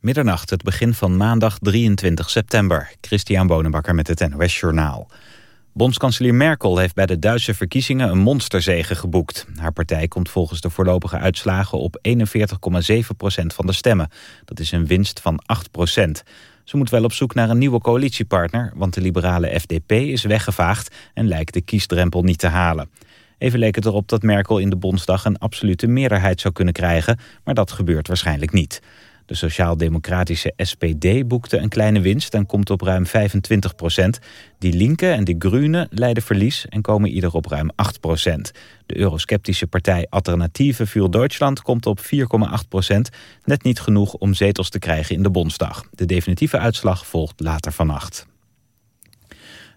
Middernacht, het begin van maandag 23 september. Christian Bonenbakker met het NOS Journaal. Bondskanselier Merkel heeft bij de Duitse verkiezingen een monsterzege geboekt. Haar partij komt volgens de voorlopige uitslagen op 41,7% van de stemmen. Dat is een winst van 8% Ze moet wel op zoek naar een nieuwe coalitiepartner... want de liberale FDP is weggevaagd en lijkt de kiesdrempel niet te halen. Even leek het erop dat Merkel in de Bondsdag een absolute meerderheid zou kunnen krijgen... maar dat gebeurt waarschijnlijk niet. De sociaal-democratische SPD boekte een kleine winst en komt op ruim 25 procent. Die Linke en de Groene leiden verlies en komen ieder op ruim 8 procent. De eurosceptische partij Alternatieve für Deutschland komt op 4,8 procent. Net niet genoeg om zetels te krijgen in de Bondsdag. De definitieve uitslag volgt later vannacht.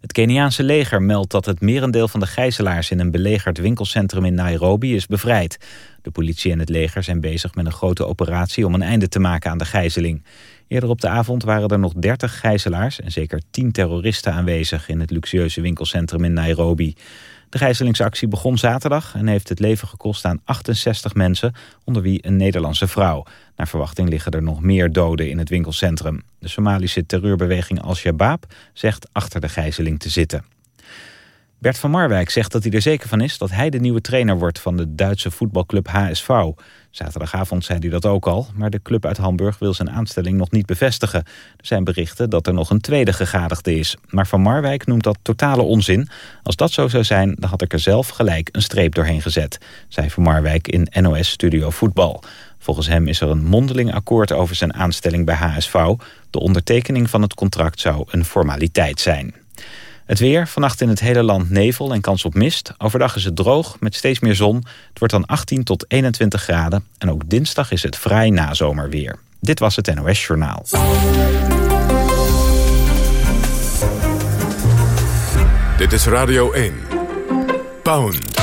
Het Keniaanse leger meldt dat het merendeel van de gijzelaars in een belegerd winkelcentrum in Nairobi is bevrijd. De politie en het leger zijn bezig met een grote operatie om een einde te maken aan de gijzeling. Eerder op de avond waren er nog 30 gijzelaars en zeker 10 terroristen aanwezig in het luxueuze winkelcentrum in Nairobi. De gijzelingsactie begon zaterdag en heeft het leven gekost aan 68 mensen, onder wie een Nederlandse vrouw. Naar verwachting liggen er nog meer doden in het winkelcentrum. De Somalische terreurbeweging Al-Shabaab zegt achter de gijzeling te zitten. Bert van Marwijk zegt dat hij er zeker van is dat hij de nieuwe trainer wordt van de Duitse voetbalclub HSV. Zaterdagavond zei hij dat ook al, maar de club uit Hamburg wil zijn aanstelling nog niet bevestigen. Er zijn berichten dat er nog een tweede gegadigde is. Maar Van Marwijk noemt dat totale onzin. Als dat zo zou zijn, dan had ik er zelf gelijk een streep doorheen gezet, zei Van Marwijk in NOS Studio Voetbal. Volgens hem is er een mondeling akkoord over zijn aanstelling bij HSV. De ondertekening van het contract zou een formaliteit zijn. Het weer, vannacht in het hele land nevel en kans op mist. Overdag is het droog, met steeds meer zon. Het wordt dan 18 tot 21 graden. En ook dinsdag is het vrij nazomerweer. Dit was het NOS Journaal. Dit is Radio 1. Pound.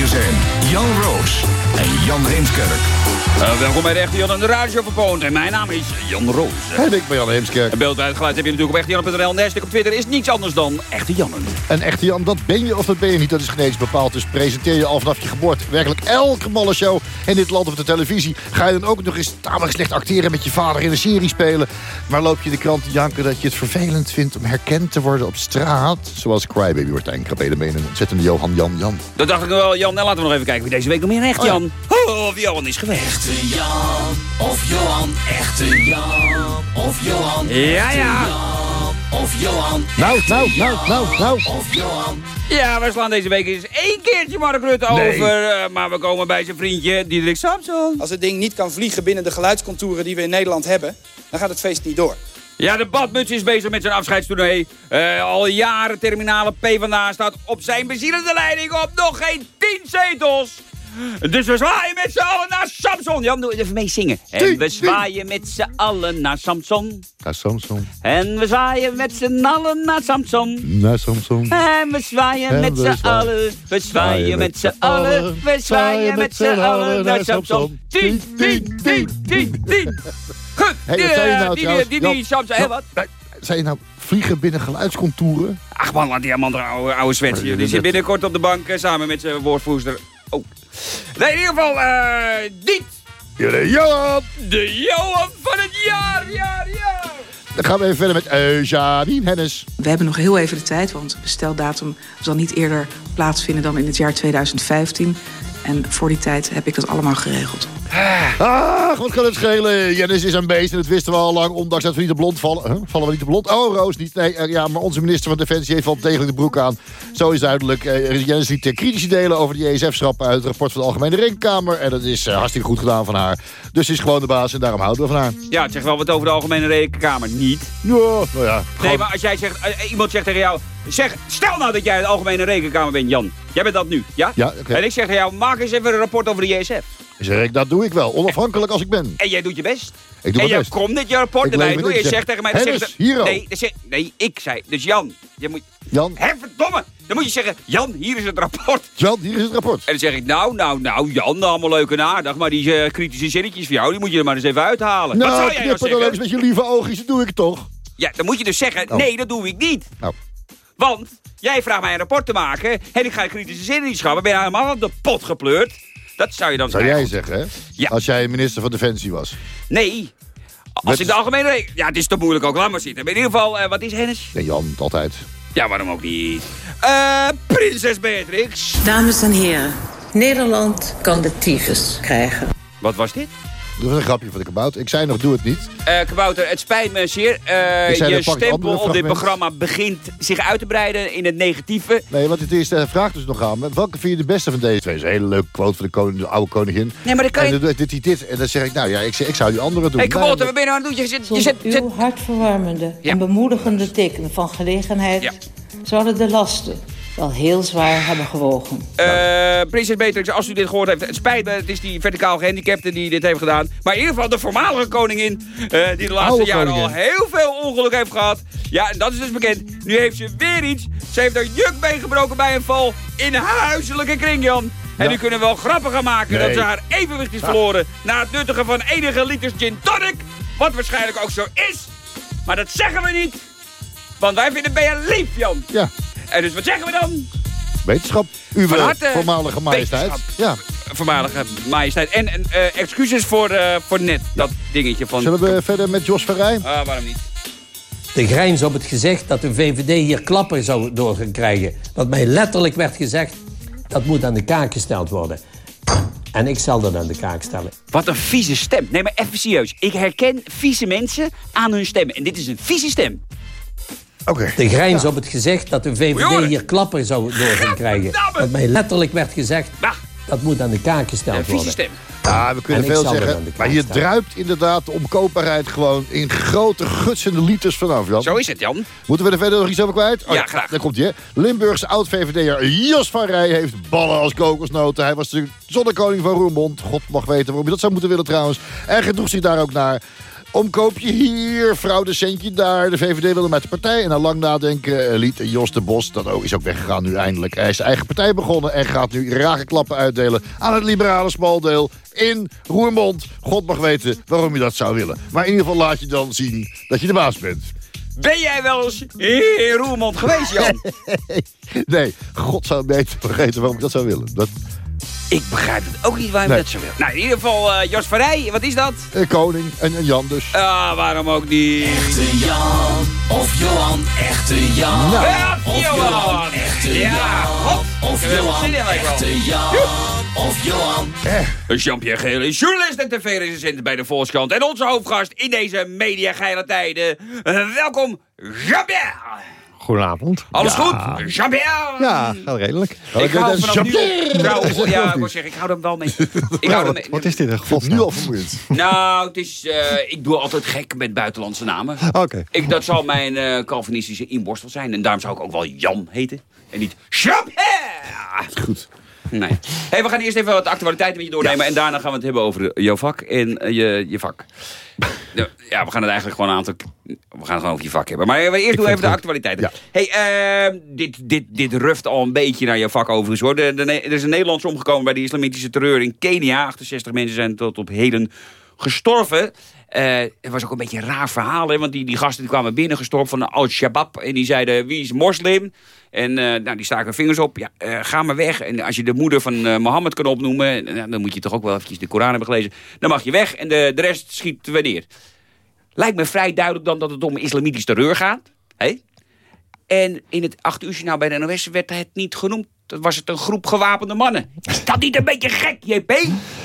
Hier zijn Jan Roos en Jan Heemskerk. Uh, welkom bij de Echte Jan en de Radio Verpoont. En mijn naam is Jan Roos. En ik ben Jan Heemskerk. Een beeld uitgeluid heb je natuurlijk op echtejan.nl. En op Twitter is niets anders dan Echte Jannen. En Echte Jan, dat ben je of dat ben je niet. Dat is genetisch bepaald. Dus presenteer je al vanaf je geboorte. Werkelijk elke malle show in dit land op de televisie. Ga je dan ook nog eens tamelijk slecht acteren met je vader in een serie spelen. Maar loop je in de krant te janken dat je het vervelend vindt om herkend te worden op straat. Zoals Crybaby wordt enkele mee een ontzettende Johan Jan Jan. Dat dacht ik wel, Jan. Nou, laten we nog even kijken wie deze week nog meer echt Jan. Oh, of Johan is geweest. Echte Jan, of Johan, echte Jan, of Johan, ja, ja. Jan, of Johan. Nou, nou, nou, nou, nou. Of Johan. Ja, we slaan deze week eens één keertje Mark Rutte over. Uh, maar we komen bij zijn vriendje Diederik Samson. Als het ding niet kan vliegen binnen de geluidscontouren die we in Nederland hebben... dan gaat het feest niet door. Ja, de badmuts is bezig met zijn afscheidstournee. Uh, al jaren terminale PvdA staat op zijn bezielende leiding op nog geen 10 zetels. Dus we zwaaien met z'n allen naar Samson. Jan, doe even mee zingen. En we zwaaien met z'n allen naar Samson. Naar Samson. En we zwaaien met z'n allen naar Samson. Naar Samson. En we zwaaien met z'n allen. We zwaaien met z'n allen. We zwaaien met z'n allen naar Samson. Tien, tien, tien, tien, tien. Hey, wat zei je nou die, trouwens? die, die, die, wat? Zei je nou vliegen binnen geluidscontouren? Ach man, laat die man oude, oude zwets hier. Die zit binnenkort op de bank eh, samen met zijn woordvoerster. Oh. Nee, in ieder geval, eh, dit. Jullie Johan! De Johan van het jaar, jaar, jaar. Dan gaan we even verder met uh, Janine Hennis. We hebben nog heel even de tijd, want de besteldatum zal niet eerder plaatsvinden dan in het jaar 2015. En voor die tijd heb ik dat allemaal geregeld. Ah, wat kan het schelen? Jennis is een beest en dat wisten we al lang. Ondanks dat we niet te blond vallen. Huh? Vallen we niet te blond? Oh, Roos niet. Nee, uh, ja, maar onze minister van Defensie heeft wel degelijk de broek aan. Zo is duidelijk. Uh, Jennis liet kritische delen over de ESF-schrappen uit het rapport van de Algemene Rekenkamer. En dat is hartstikke goed gedaan van haar. Dus ze is gewoon de baas en daarom houden we van haar. Ja, het zegt wel wat over de Algemene Rekenkamer. Niet. Ja, nou ja. Nee, maar als jij zegt, iemand zegt tegen jou... Zeg, stel nou dat jij de Algemene Rekenkamer bent, Jan. Jij bent dat nu, ja? Ja, oké. En ik zeg jou, maak eens even een rapport over de JSF. Zeg ik, dat doe ik wel. Onafhankelijk als ik ben. En jij doet je best. Ik doe en best. komt dit je rapport erbij het Je zegt tegen mij... Hennis, zeg, hier nee, zeg- nee, ik zei. Dus Jan, je moet... Jan? Hé, verdomme! Dan moet je zeggen, Jan, hier is het rapport. Jan, hier is het rapport. En dan zeg ik, nou, nou, nou, Jan, allemaal leuk en aardig. Maar die eh, kritische zinnetjes van jou, die moet je er maar eens even uithalen. Wat Nou, zou jij nou dan zeggen? eens met je lieve oogjes, dat doe ik toch. Ja, dan moet je dus zeggen, Oh. nee, dat doe ik niet. Nou. Want jij vraagt mij een rapport te maken en ik ga kritische zinnen niet schrappen. Ben je helemaal op de pot gepleurd? Dat zou je dan Zou zeggen. jij zeggen, hè? Ja. Als jij minister van Defensie was. Nee. Als Met- ik de algemene. Ja, het is te moeilijk ook. Laat maar zitten. Maar in ieder geval, eh, wat is Hennis? Nee, Jan, altijd. Ja, waarom ook niet? Eh, prinses Beatrix. Dames en heren, Nederland kan de tyfus krijgen. Wat was dit? Dat was een grapje van de kabout. Ik zei nog, doe het niet. Eh Kabouter, het spijt me zeer. Eh, je dan stempel op dit programma begint zich uit te breiden in het negatieve. Nee, want het is de vraag dus nog aan. Welke vind je de beste van deze twee? Dat is een hele leuke quote van de, koning, de oude koningin. Nee, maar dat kan en je... dan doet hij dit. En dan zeg ik, nou ja, ik, zeg, ik zou die andere doen. Hé, hey, Kabouter, wat ben je nou aan het doen? Je zit... Je Zonder zit, zit- uw hartverwarmende Ja. en bemoedigende tekenen van gelegenheid... Ja. zouden de lasten wel heel zwaar hebben gewogen. Eh, Prinses Beatrix, als u dit gehoord heeft, het spijt me, het is die verticaal gehandicapte die dit heeft gedaan. Maar in ieder geval de voormalige koningin, eh, die de laatste jaren al heel veel ongeluk heeft gehad. Ja, en dat is dus bekend. Nu heeft ze weer iets. Ze heeft haar jukbeen gebroken bij een val in huiselijke kring, Jan. En Ja. nu kunnen we wel grappen gaan maken Nee. dat ze haar evenwicht is verloren... na het nuttigen van enige liters gin tonic. Wat waarschijnlijk ook zo is. Maar dat zeggen we niet. Want wij vinden ben je lief, Jan. Ja, En dus wat zeggen we dan? wetenschap. Uw Van harte voormalige majesteit. Ja. voormalige majesteit. En en, eh, excuses voor, eh, voor net dat dingetje van... Zullen we verder met Jos van Rij? Ah, waarom niet? De grijns op het gezicht dat de VVD hier klappen zou door gaan krijgen. Wat mij letterlijk werd gezegd, dat moet aan de kaak gesteld worden. En ik zal dat aan de kaak stellen. Wat een vieze stem. Nee, maar even serieus. Ik herken vieze mensen aan hun stemmen. En dit is een vieze stem. Oké. De grijns op het gezicht dat de VVD hier klappen zou door gaan krijgen. Wat mij letterlijk werd gezegd, Bah, dat moet aan de kaak gesteld worden. Ja, we kunnen En veel zeggen. de Maar hier staan. druipt inderdaad de omkoopbaarheid gewoon in grote gutsende liters vanaf. Jan. Zo is het, Jan. Moeten we er verder nog iets over kwijt? Oh Ja, graag. Daar komt hij. Limburgse oud-VVD'er Jos van Rij heeft ballen als kokosnoten. Hij was natuurlijk zonnekoning van Roermond. God mag weten waarom je dat zou moeten willen trouwens. En gedroeg zich daar ook naar. Omkoopje hier, fraudecentje daar. De VVD wilde met de partij. En na lang nadenken eh, liet Jos de Bos, dat ook, is ook weggegaan nu eindelijk. Hij is zijn eigen partij begonnen en gaat nu rake klappen uitdelen aan het liberale smaldeel in Roermond. God mag weten waarom je dat zou willen. Maar in ieder geval laat je dan zien dat je de baas bent. Ben jij wel eens in Roermond geweest, Jan? Nee, God zou weten vergeten waarom ik dat zou willen. Dat, Ik begrijp het ook niet waarom Nee. dat zo wil. Nou, in ieder geval, eh Jos van Rij, wat is dat? eh, koning en, en Jan dus. Ah, waarom ook niet? Echte Jan of Johan, echte Jan. Ja, Of Johan. Johan, echte Ja, Jan. Of Johan, echte Jan. Of Johan. Jean-Pierre Geel is journalist en tv-recensent bij de Volkskrant. En onze hoofdgast in deze mediageile tijden. Eh, welkom, Jean-Pierre. Goedenavond. Alles goed? Jean-Pierre. Ja, gaat redelijk. Ik hou vanaf nu Nou, ja, ik wil zeggen, ik hou er wel mee. Ik hou er mee. Wat is dit een godsnaam? nu al vermoeiend. Nou, het is, eh, ik doe altijd gek met buitenlandse namen. Oké. Ik, dat zal mijn eh Calvinistische inborstel zijn. En daarom zou ik ook wel Jan heten. En niet Jean-Pierre. Goed. Nee. Hey, we gaan eerst even wat actualiteiten met je doornemen. En daarna gaan we het hebben over jouw vak en eh, je, je vak. Ja, we gaan het eigenlijk gewoon een aantal... We gaan het gewoon over je vak hebben. Maar eh, eerst doen we even de actualiteiten. Ja. Hey, eh, dit, dit, dit ruft al een beetje naar jouw vak overigens hoor. De, de, Ne- er is een Nederlands omgekomen bij de islamitische terreur in Kenia. 68 mensen zijn tot op heden gestorven. Eh, het was ook een beetje een raar verhaal, hè, want die, die gasten die kwamen binnen gestorven van de Al-Shabaab. En die zeiden, wie is moslim? En eh, nou, die staken vingers op. Ja, eh, ga maar weg. En als je de moeder van Mohammed kan opnoemen... eh, dan moet je toch ook wel eventjes de Koran hebben gelezen. Dan mag je weg en de, de rest schiet we neer. Lijkt me vrij duidelijk dan dat het om islamitisch terreur gaat. En in het 8 uur journaal bij de NOS werd het niet genoemd. Dat was het een groep gewapende mannen. Is dat niet een beetje gek, JP?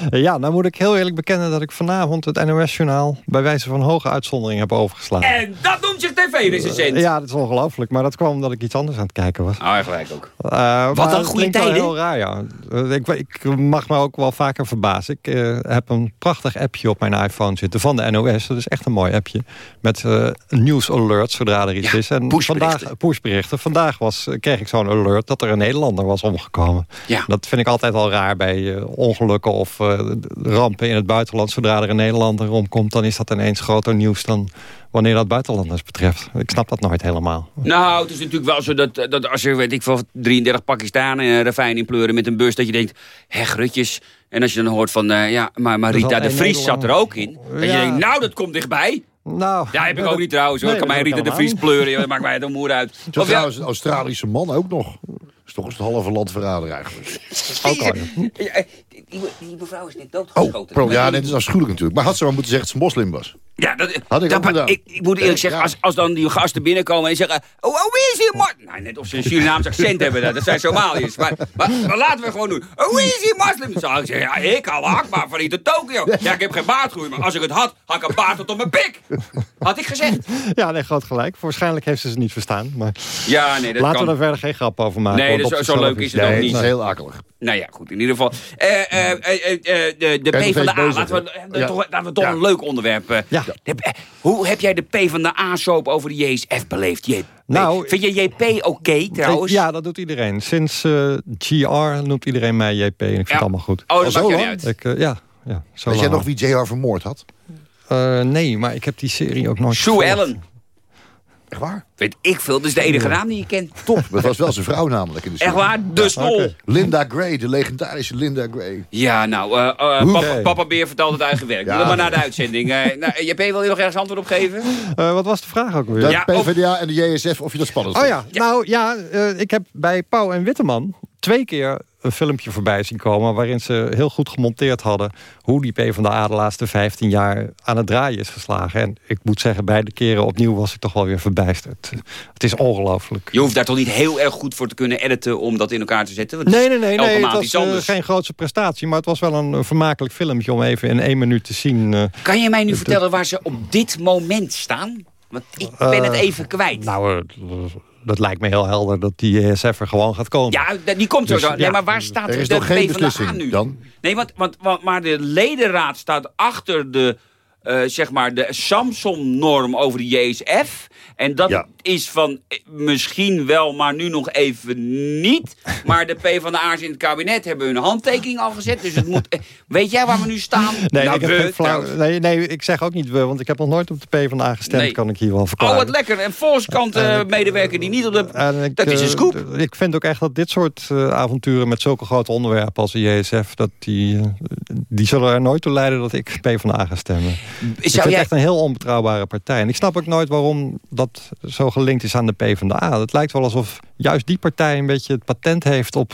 Ja, nou moet ik heel eerlijk bekennen dat ik vanavond het NOS-journaal... bij wijze van hoge uitzondering heb overgeslagen. En dat noemt zich tv-recensent. Ja, dat is ongelooflijk. Maar dat kwam omdat ik iets anders aan het kijken was. Oh, gelijk ook. Eh, maar een goede tijd, heel raar, ja. Eh, Ik, ik mag me ook wel vaker verbazen. Ik eh, heb een prachtig appje op mijn iPhone zitten van de NOS. Dat is echt een mooi appje. Met eh news alerts zodra er iets Ja, is. En pushberichten. vandaag, pushberichten. Vandaag was, eh, kreeg ik zo'n alert dat er een Nederlander was was omgekomen. Ja. Dat vind ik altijd al raar bij eh, ongelukken of eh, rampen in het buitenland. Zodra er een Nederlander omkomt, dan is dat ineens groter nieuws dan wanneer dat buitenlanders betreft. Ik snap dat nooit helemaal. Nou, het is natuurlijk wel zo dat, dat als er, weet ik veel, 33 Pakistanen uh, ravijn in pleuren met een bus, dat je denkt, hé, grutjes. En als je dan hoort van, uh, ja, maar, maar Rita de Vries zat er ook in. Dat ja. je denkt, nou, dat komt dichtbij. Nou, ja, heb ik ook niet trouwens. Hoor. Nee, kan mij Rita de Vries pleuren, joh, dat maakt mij het moer uit. Of trouwens, een Australische man ook nog. Dat is toch eens het halve landverrader eigenlijk. ook al, ja. die, die, mevrouw is net doodgeschoten. Oh, ja, dit is afschuwelijk natuurlijk. Maar had ze maar moeten zeggen dat ze moslim was. Ja, dat, Had ik dat, ook gedaan. ik, ik moet eerlijk zeggen, als, als dan die gasten binnenkomen en zeggen... Oh, oh wie is hier moslim? Nou, net of ze een Surinaams accent hebben, dat, dat zijn Somaliërs. Maar, maar, maar, laten we gewoon doen. Oh, wie is hier moslim? Dan zou ik zeggen, ja, ik, Allah Akbar, van de Tokio. Ja, ik heb geen baardgroei, maar als ik het had, had ik een baard tot op mijn pik. Had ik gezegd. Ja, nee, groot gelijk. Waarschijnlijk heeft ze ze niet verstaan. Maar ja, nee, dat laten kan. we er verder geen grap over maken. Nee, dus zo, zo leuk is het nee, ook niet. Het is heel akelig. Nou ja, goed, in ieder geval. Uh, uh, uh, de de P van de A, laten we, ja. toch, laten we toch ja. een leuk onderwerp. Ja. Hoe heb jij de P van de A-soap over de JSF beleefd? JP? Nou, Vind je JP oké okay, trouwens? Ja, dat doet iedereen. Sinds GR noemt iedereen mij JP en ik vind het allemaal goed. Oh, dat zo maakt je lang? niet uit. Ik, ja, ja, zo Weet jij nog wie JR vermoord had? Uh, nee, maar ik heb die serie ook nooit Sue gevolgd. Echt waar? Weet ik veel, dat is de enige naam die je kent. Top. Dat was wel zijn vrouw namelijk in de Echt waar? De snol. Linda Gray, de legendarische Linda Gray. Ja, nou, uh, uh, Hoe? papa, Beer vertelt het eigen werk. Ja. Doe maar na de uitzending. Uh, nou, JP, wil je nog ergens antwoord op geven? Uh, wat was de vraag ook weer? De Ja, PvdA en de JSF, of je dat spannend Oh vindt. ja, nou ja, uh, ik heb bij Pauw en Witteman twee keer een filmpje voorbij zien komen... waarin ze heel goed gemonteerd hadden... hoe die PvdA de laatste 15 jaar aan het draaien is geslagen. En ik moet zeggen, beide keren opnieuw was ik toch wel weer verbijsterd. Het is ongelooflijk. Je hoeft daar toch niet heel erg goed voor te kunnen editen om dat in elkaar te zetten? Want Nee, nee, nee. nee het was uh, anders. geen grootste prestatie, maar het was wel een uh, vermakelijk filmpje... om even in één minuut te zien... Uh, Kan je mij nu vertellen waar ze op dit moment staan? Want ik ben het even kwijt. Nou, dat lijkt me heel helder dat die ESF er gewoon gaat komen. Ja, die komt Dus, zo. Nee, ja. maar waar staat Er is de nog geen PvdA nu? dan. Nee, want, want, want- maar de ledenraad staat achter de, eh, zeg maar de Samsung-norm over de JSF. En dat Ja. is van eh, misschien wel, maar nu nog even niet. Maar de PvdA'ers in het kabinet hebben hun handtekening al gezet. Dus het moet... eh, Weet jij waar we nu staan? Nee, Nou, ik we, flauw, trouwens. nee, nee, ik zeg ook niet we, want ik heb nog nooit op de PvdA gestemd, Nee. kan ik hier wel verklaren. Oh, wat lekker. En Volkskant eh, En ik- medewerker die niet op de... Ik, Dat is een scoop. ik vind ook echt dat dit soort avonturen met zulke grote onderwerpen als de JSF, dat die, die zullen er nooit toe leiden dat ik PvdA ga stemmen. Ik vind jij... echt een heel onbetrouwbare partij. En ik snap ook nooit waarom dat zo gelinkt is aan de PvdA. Het lijkt wel alsof juist die partij een beetje het patent heeft op,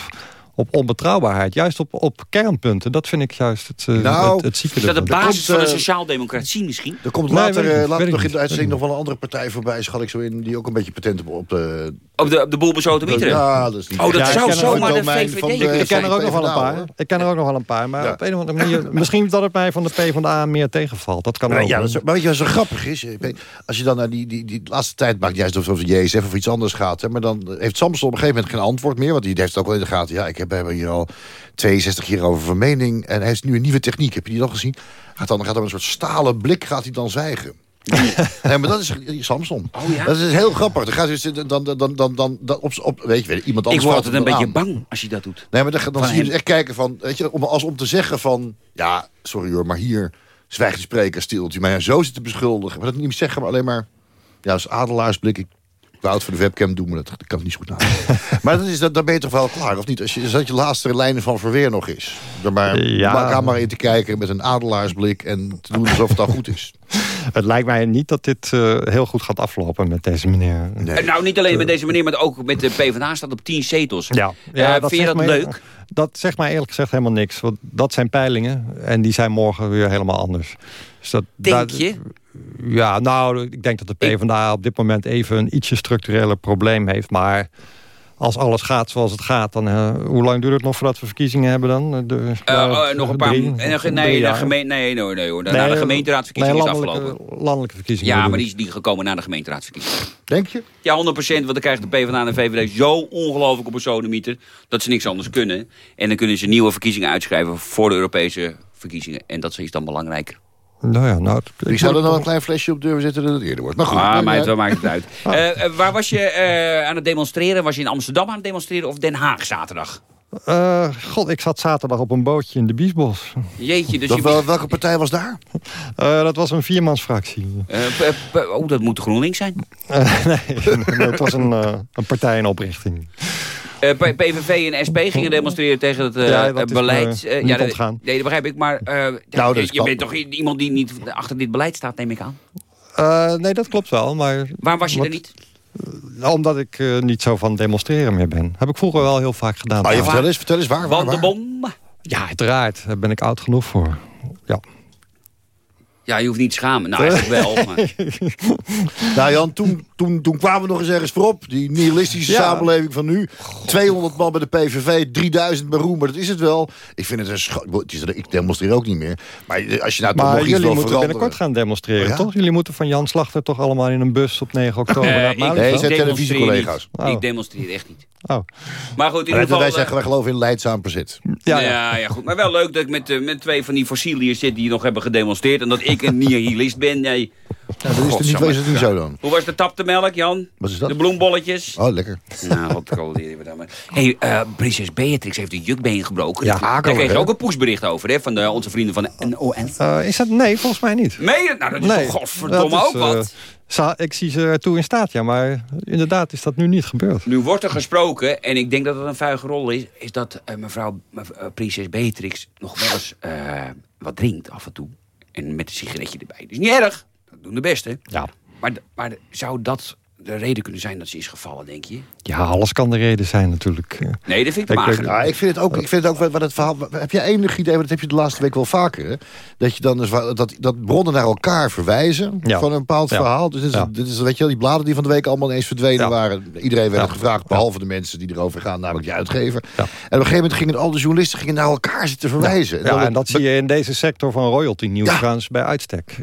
op onbetrouwbaarheid. Juist op, op kernpunten. Dat vind ik juist het, eh, Nou, het, het zieke Is dat de basis komt, van de eh, sociaaldemocratie misschien? Er komt Nee, later, ik eh, later nog in de uitzending nog wel een andere partij voorbij, schat ik zo in, die ook een beetje patent op, de... Op de, op de boel besloten mieteren? Ja, dat is niet Oh, dat Ja, ik zou ken er zomaar ook de VVD van de- Ik ken er ook nog wel een paar. Ik ken er ook nog wel een paar. Maar Ja. op een of andere manier... misschien dat het mij van de PvdA meer tegenvalt. Dat kan Maar, ook. ja, dat maar weet je wat zo grappig is? Ik weet- Als je dan naar die, die, die laatste tijd maakt, juist of het JSF of iets anders gaat. Hè, maar dan heeft Samson op een gegeven moment geen antwoord meer. Want die heeft ook wel in de gaten. Ja, ik heb hebben hier al 62 keer over van mening. En hij heeft nu een nieuwe techniek. Heb je die al gezien? Gaat dan, gaat met een soort stalen blik gaat hij dan zwijgen. nee, maar dat is Samson. Oh ja? Dat is heel grappig. Dan gaat hij dus- dan, dan, dan, dan, op, op, weet je, iemand Ik anders word valt altijd een beetje aan. bang als je dat doet. Nee, maar dan, dan zie je dus echt kijken van... Weet je, om, als om te zeggen van... Ja, sorry hoor, maar hier zwijgt de spreker stiltje. Maar ja, zo zit te beschuldigen. Maar dat niet zeggen, maar alleen maar... Ja, als adelaarsblik. Ik het voor de webcam doen, maar dat, kan ik niet zo goed na. maar dat is, dat, dan ben je toch wel klaar, of niet? Als je, dat je laatste lijnen van verweer nog is. Er maar Ja. maar in te kijken met een adelaarsblik... en te doen alsof het al goed is. Het lijkt mij niet dat dit eh, heel goed gaat aflopen met deze meneer. Nee. Nou, niet alleen met deze meneer, maar ook met de PvdA staat op 10 zetels. Ja, Eh, vind je dat mij- leuk? Dat zegt mij eerlijk gezegd helemaal niks. Want dat zijn peilingen en die zijn morgen weer helemaal anders. Dus dat, Denk je? Ja, nou, ik denk dat de PvdA op dit moment even een ietsje structureler probleem heeft. Maar als alles gaat zoals het gaat, dan eh, hoe lang duurt het nog voordat we verkiezingen hebben dan? De, Eh, ja, eh, nog een paar... drie- en, drie nee, de jaar. gemeen, nee, nee, nee, hoor. Nee, na de gemeenteraadsverkiezing nee, is afgelopen. landelijke verkiezingen. Ja, maar die is niet gekomen na de gemeenteraadsverkiezingen. Denk je? Ja, 100% want dan krijgt de PvdA en de VVD zo ongelooflijk op een sodemieter... dat ze niks anders kunnen. En dan kunnen ze nieuwe verkiezingen uitschrijven voor de Europese verkiezingen. En dat is dan belangrijk. Nou ja, nou... Ik zou er nog een klein flesje op durven zetten dat het eerder wordt. Maar goed. Ah, maar, maar het maakt het uit. Eh, eh, waar was je eh, aan het demonstreren? Was je in Amsterdam aan het demonstreren of Den Haag zaterdag? Eh, God, ik zat zaterdag op een bootje in de Biesbos. Jeetje, dus dat je... wel- welke partij was daar? Eh, dat was een viermansfractie. eh, p- oh, dat moet GroenLinks zijn. Nee, nee, het was een, een partij in oprichting. Eh, P- PVV en SP gingen demonstreren tegen het eh, Ja, dat is beleid. Eh, niet dat- ontgaan. Nee, dat begrijp ik. Maar eh, ja, Nou, dat je, bent toch iemand die niet achter dit beleid staat, neem ik aan. Eh, nee, dat klopt wel, maar... Waarom was je Wat- er niet? Nou, Omdat ik eh, niet zo van demonstreren meer ben. Heb ik vroeger wel heel vaak gedaan. Ah, je vertel eens, vertel eens waar. waar, waar? Wandelbom? Ja, uiteraard. Daar ben ik oud genoeg voor. Ja. Ja, je hoeft niet te schamen. Nou, eigenlijk wel. Maar... Nou Jan, toen, toen, toen kwamen we nog eens ergens voorop. Die nihilistische Ja. samenleving van nu. 200 man bij de PVV, 3000 bij Roem. Maar dat is het wel. Ik vind het een scha- het is- Ik demonstreer ook niet meer. Maar als je nou toch Maar nog iets jullie moeten veranderen... binnenkort gaan demonstreren, Oh ja? toch? Jullie moeten van Jan Slachter toch allemaal in een bus op 9 oktober Eh, naar? Nee, zijn demonstreer televisiecollega's. Oh. Ik demonstreer echt niet. Oh. Maar goed, in ieder Wij, geval... wij eh, zeggen, wij geloven in leidzaam bezit. Ja, Ja, ja. ja. goed. Maar wel leuk dat ik met, eh, met twee van die fossielen zit die nog hebben gedemonstreerd. En dat ik een nihilist ben. Nee. Ja, dat is, het niet, is het niet zo dan. Hoe was de taptemelk, Jan? Wat is dat? De bloembolletjes? Oh, lekker. Nou, wat collegeer we dan maar. Hé, hey, eh, prinses Beatrix heeft een jukbeen gebroken. Ja, Daar kreeg je ook een pushbericht over, hè? Van de, onze vrienden van de NON. Eh, is dat? Nee, volgens mij niet. Je? Nou, dat is Nee, toch godverdomme is, ook wat. eh, za- ik zie ze ertoe in staat, ja. Maar inderdaad is dat nu niet gebeurd. Nu wordt er gesproken, en ik denk dat het een vuige rol is... is dat mevrouw mev- eh, prinses Beatrix nog wel eens eh, wat drinkt af en toe. En met een sigaretje erbij. Dus niet erg. Dat doen de beste. Ja. Maar, maar zou dat de reden kunnen zijn dat ze is gevallen, denk je? Ja, alles kan de reden zijn natuurlijk. Eh, Nee, dat vind ik te Ik mager. Ja, ik vind het ook, ik vind het ook wat, wat het verhaal. Heb jij enig idee, want dat heb je de laatste week wel vaker, hè? Dat je dan dus, dat, dat bronnen naar elkaar verwijzen Ja. van een bepaald Ja. verhaal. Dus dit is, Ja. dit is, weet je wel, die bladen die van de week allemaal ineens verdwenen Ja. waren. Iedereen werd gevraagd, behalve de mensen die erover gaan, namelijk die uitgever. Ja. En op een gegeven moment gingen al de journalisten gingen naar elkaar zitten verwijzen. Ja, en dat zie je in deze sector van royalty nieuws Ja. trouwens bij uitstek.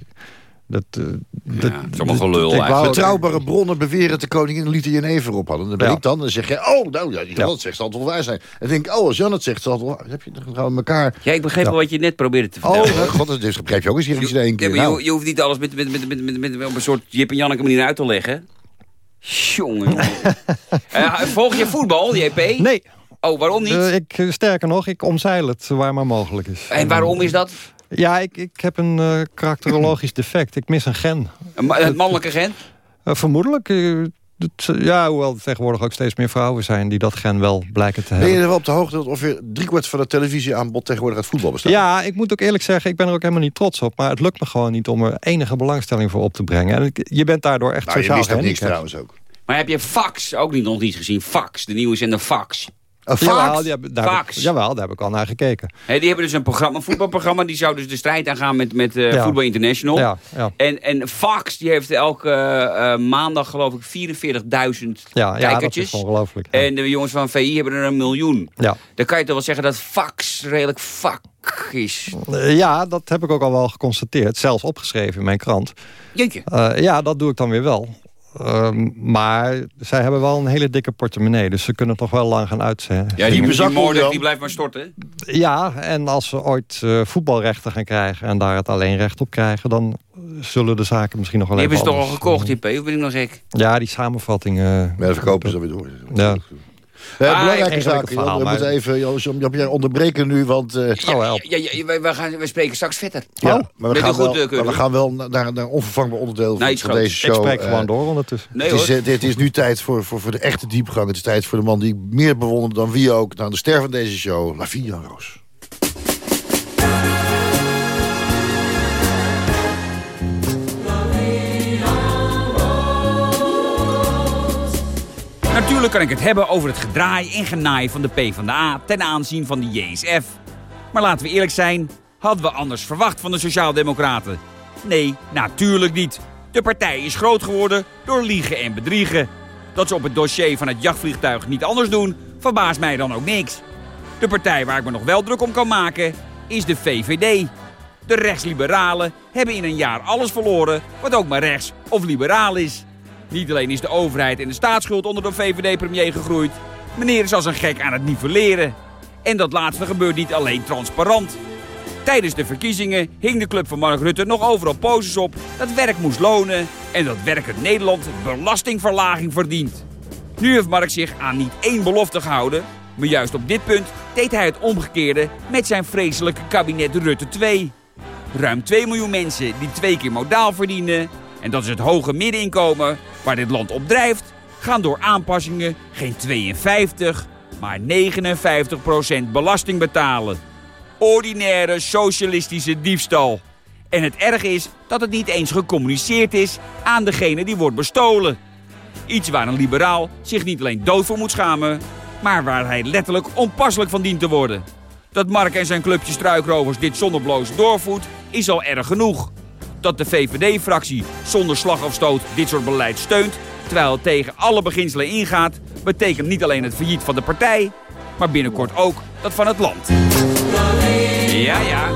Dat, eh, dat, Ja, allemaal gelul eigenlijk. wou- Betrouwbare bronnen beweren dat de koningin een liter jenever op hadden. Dan ben Ja. ik dan, dan zeg je, oh, nou, ja, Jan Ja. het zegt, zal het wel waar zijn. En dan denk ik, oh, als Jan het zegt, zal het wel waar Heb je, dan gaan we elkaar... Ja, ik begreep Ja. wel wat je net probeerde te Oh, vertellen. hè, god, dat is, begrijp je ook eens hier iets in één keer. je, Nou. je hoeft niet alles met, met, met, met, met, met- op een soort Jip en Janneke manier uit te leggen. Jongen, jongen. Eh, volg je voetbal, JP? Nee, Oh, waarom niet? eh, ik, sterker nog, ik omzeil het waar maar mogelijk is. en waarom is dat? Ja, ik, ik heb een eh, karakterologisch defect. Ik mis een gen. Een mannelijke gen? Eh, vermoedelijk. eh, ja, hoewel er tegenwoordig ook steeds meer vrouwen zijn... die dat gen wel blijken te Ben hebben. je er wel op de hoogte dat ongeveer driekwart van het televisieaanbod tegenwoordig uit voetbal bestaat? Ja, ik moet ook eerlijk zeggen, ik ben er ook helemaal niet trots op. Maar het lukt me gewoon niet om er enige belangstelling voor op te brengen. En ik- je bent daardoor echt Nou, je sociaal mist ook niks trouwens ook. Maar heb je Fax ook niet, nog niet gezien? Fax, de nieuwe zender Fax. Een Jawel, fax? heb- daar heb Fax. jawel, daar heb ik al naar gekeken. Hé, die hebben dus een programma, een voetbalprogramma. Die zou dus de strijd aangaan met, met eh, Ja. Voetbal International. Ja, ja. En, en Fox die heeft elke eh, maandag geloof ik 44.000 Ja, ja dat kijkertjes. is ongelooflijk. Ja. en de jongens van VI hebben er een miljoen. Ja. Dan kan je toch wel zeggen dat Fax redelijk fuck is. Eh, ja, dat heb ik ook al wel geconstateerd. Zelfs opgeschreven in mijn krant. Jeetje. Eh, ja, dat doe ik dan weer wel. Ehm, maar zij hebben wel een hele dikke portemonnee. Dus ze kunnen toch wel lang gaan uitzenden. Ja, die, die bezak moorden, Jan. die blijft maar storten. Ja, en als ze ooit eh, voetbalrechten gaan krijgen... en daar het alleen recht op krijgen... dan zullen de zaken misschien nog wel Die even hebben ze toch al gekocht, JP? Of ben ik nog gek? Ja, die samenvatting... eh, Ja, verkopen ze dan weer door. ja. Eh, Ah, belangrijke zaken, Jan. verhaal, We maar- moeten even Jan, Jan, Jan, onderbreken nu, want... eh, Oh, help. Ja, ja, ja, wij, wij gaan, wij spreken straks verder. ja, Oh, maar we, gaan goed wel, eh, maar we gaan wel naar, naar een onvervangbaar onderdeel Nee, van, deze show. ik spreek Eh, gewoon door ondertussen. Nee het, is, eh, dit is nu tijd voor, voor, voor de echte diepgang. Het is tijd voor de man die ik meer bewonder dan wie ook. Nou, de ster van deze show, Lavia Roos. Natuurlijk kan ik het hebben over het gedraai en genaai van de PvdA ten aanzien van de JSF. Maar laten we eerlijk zijn, hadden we anders verwacht van de Sociaaldemocraten? Nee, natuurlijk niet. De partij is groot geworden door liegen en bedriegen. Dat ze op het dossier van het jachtvliegtuig niet anders doen, verbaast mij dan ook niks. De partij waar ik me nog wel druk om kan maken, is de VVD. De rechtsliberalen hebben in een jaar alles verloren wat ook maar rechts of liberaal is. Niet alleen is de overheid en de staatsschuld onder de VVD-premier gegroeid. Meneer is als een gek aan het nivelleren. En dat laatste gebeurt niet alleen transparant. Tijdens de verkiezingen hing de club van Mark Rutte nog overal posters op dat werk moest lonen en dat werkend Nederland belastingverlaging verdient. Nu heeft Mark zich aan niet één belofte gehouden, maar juist op dit punt deed hij het omgekeerde met zijn vreselijke kabinet Rutte 2. Ruim 2 miljoen mensen die twee keer modaal verdienen, en dat is het hoge middeninkomen waar dit land op drijft, gaan door aanpassingen geen 52, maar 59 procent belasting betalen. Ordinaire socialistische diefstal. En het erg is dat het niet eens gecommuniceerd is aan degene die wordt bestolen. Iets waar een liberaal zich niet alleen dood voor moet schamen, maar waar hij letterlijk onpasselijk van dient te worden. Dat Mark en zijn clubje struikrovers dit zonder bloos doorvoert, is al erg genoeg. Dat de VVD-fractie zonder slag of stoot dit soort beleid steunt, terwijl het tegen alle beginselen ingaat, betekent niet alleen het failliet van de partij, maar binnenkort ook dat van het land. Ja, ja.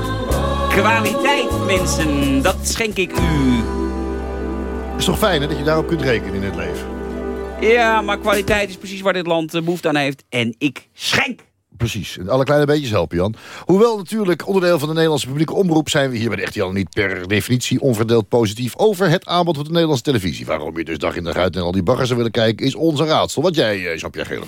Kwaliteit, mensen, dat schenk ik u. is toch fijn hè, dat je daarop kunt rekenen in het leven. Ja, maar kwaliteit is precies waar dit land eh, behoefte aan heeft. En ik schenk. Precies, en alle kleine beetjes helpen, Jan. Hoewel natuurlijk onderdeel van de Nederlandse publieke omroep... zijn we hier bij de Echte Jan niet per definitie onverdeeld positief... over het aanbod van de Nederlandse televisie. Waarom je dus dag in dag uit naar al die baggers zou willen kijken... is onze raadsel. Wat jij, eh, Jean-Pierre Gelen?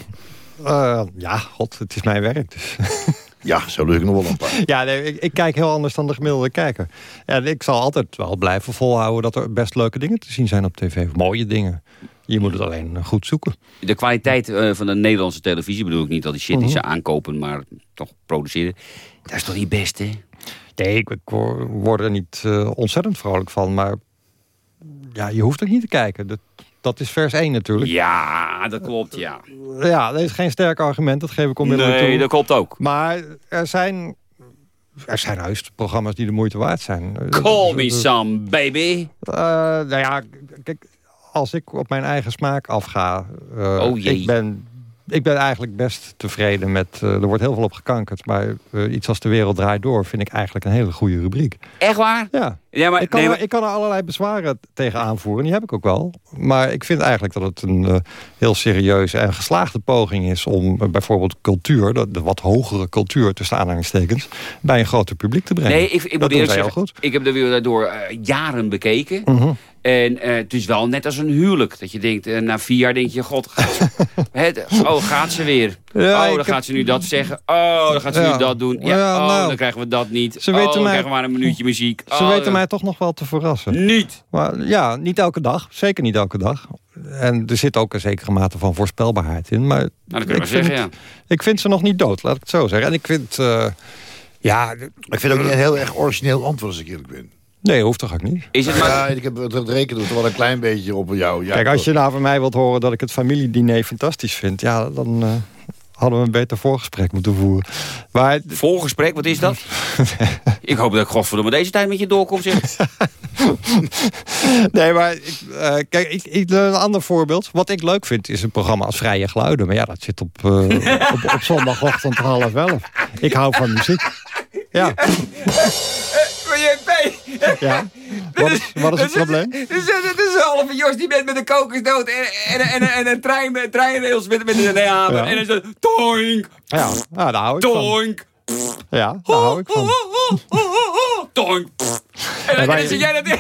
Eh, ja, god, het is mijn werk. Dus. Ja, zo lukt ik nog wel een paar. Ja, nee, ik, ik, kijk heel anders dan de gemiddelde kijker. En ik zal altijd wel blijven volhouden dat er best leuke dingen te zien zijn op tv. Mooie dingen. Je moet het alleen goed zoeken. De kwaliteit uh, van de Nederlandse televisie, bedoel ik niet dat die shit die ze Mhm. aankopen, maar toch produceren. Dat is toch niet best, hè? Nee, ik, ik word er niet uh, ontzettend vrolijk van. Maar ja, je hoeft ook niet te kijken. Dat, dat is vers 1 natuurlijk. Ja, dat klopt, ja. Ja, dat is geen sterk argument, dat geef ik onmiddellijk nee, toe. dat klopt ook. Maar er zijn, er zijn juist programma's die de moeite waard zijn. Call me some, baby. Uh, nou ja, kijk, als ik op mijn eigen smaak afga... Uh, oh jee. Ik ben, ik ben eigenlijk best tevreden met... Uh, er wordt heel veel op gekankerd, maar uh, iets als De Wereld Draait Door... vind ik eigenlijk een hele goede rubriek. Echt waar? Ja. ja maar, ik, kan nee, er, ik kan er allerlei bezwaren tegen aanvoeren, die heb ik ook wel. Maar ik vind eigenlijk dat het een uh, heel serieuze en geslaagde poging is... om bijvoorbeeld cultuur, de, de, wat hogere cultuur tussen aanhalingstekens... bij een groter publiek te brengen. Nee, ik, ik dat moet eerlijk zeggen, goed. ik heb De Wereld Draait Door jaren bekeken... -huh. En uh, het is wel net als een huwelijk. Dat je denkt, uh, na vier jaar denk je, god, gaat het, oh, gaat ze weer. Ja, oh, dan gaat ze nu dat zeggen. Oh, dan gaat ze ja. nu dat doen. Ja, ja oh, nou, dan krijgen we dat niet. Ze oh, weten dan mij, krijgen we maar een minuutje muziek. Ze oh, weten dan... mij toch nog wel te verrassen. Niet? Maar ja, niet elke dag. Zeker niet elke dag. En er zit ook een zekere mate van voorspelbaarheid in. Maar, nou, dat kun je maar zeggen, ja. Ik vind ze nog niet dood, laat ik het zo zeggen. En ik vind... Uh, ja, ik vind ook niet een heel erg origineel antwoord als ik eerlijk ben. Nee, hoeft toch ook niet? Is het maar... Ja, ik heb het rekenen wel een klein beetje op jou. Ja, Kijk, als je nou van mij wilt horen dat ik het familiediner fantastisch vind... ja, dan uh, hadden we een beter voorgesprek moeten voeren. Maar... Voorgesprek, wat is dat? ik hoop dat ik godverdomme deze tijd met je doorkom, zeg. nee, maar ik, uh, kijk, ik, ik, een ander voorbeeld. Wat ik leuk vind is een programma als Vrije Geluiden. Maar ja, dat zit op, uh, op, op zondagochtend half elf. Ik hou van muziek. Ja. Ja. Wat is, wat is het probleem? Het is, het is een halve Jos die bent met een kokosdood en, en, en, en, en een trein met treinrails met, met een hamer. En dan zo, toink. Ja, nou, daar hou ik toink. van. Ja, daar hou ik van. Toink. En, en dan zit jij dat...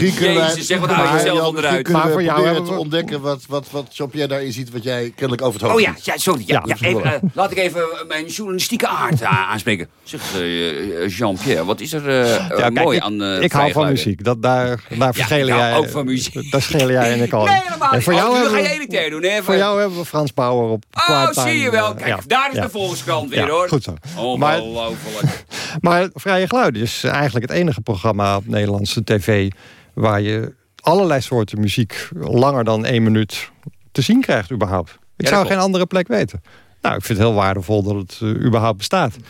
Jezus, zeg wat je jezelf onderuit. Maar voor jou hebben we... te ontdekken wat, wat, wat Jean-Pierre daarin ziet... wat jij kennelijk over het hoofd Oh ja, ja sorry. Ja, ja, ja even, uh, laat ik even mijn journalistieke aard uh, aanspreken. Zeg, uh, Jean-Pierre, wat is er ja, mooi ik, aan Ik hou van muziek. Dat, daar daar verschillen ja, jij... ook van muziek. Daar schelen jij en ik al. Nee, helemaal niet. Voor jou oh, hebben ga je elitair doen. Hè, voor jou hebben we Frans Bauer op Oh, zie je wel. Kijk, daar is de Volkskrant weer, hoor. Goed zo. Ongelooflijk. Maar Vrije Geluiden is eigenlijk het enige programma op Nederlandse tv... waar je allerlei soorten muziek langer dan één minuut te zien krijgt überhaupt. Ik Ja, zou geen andere plek weten. Nou, ik vind het heel waardevol dat het eh, überhaupt bestaat. En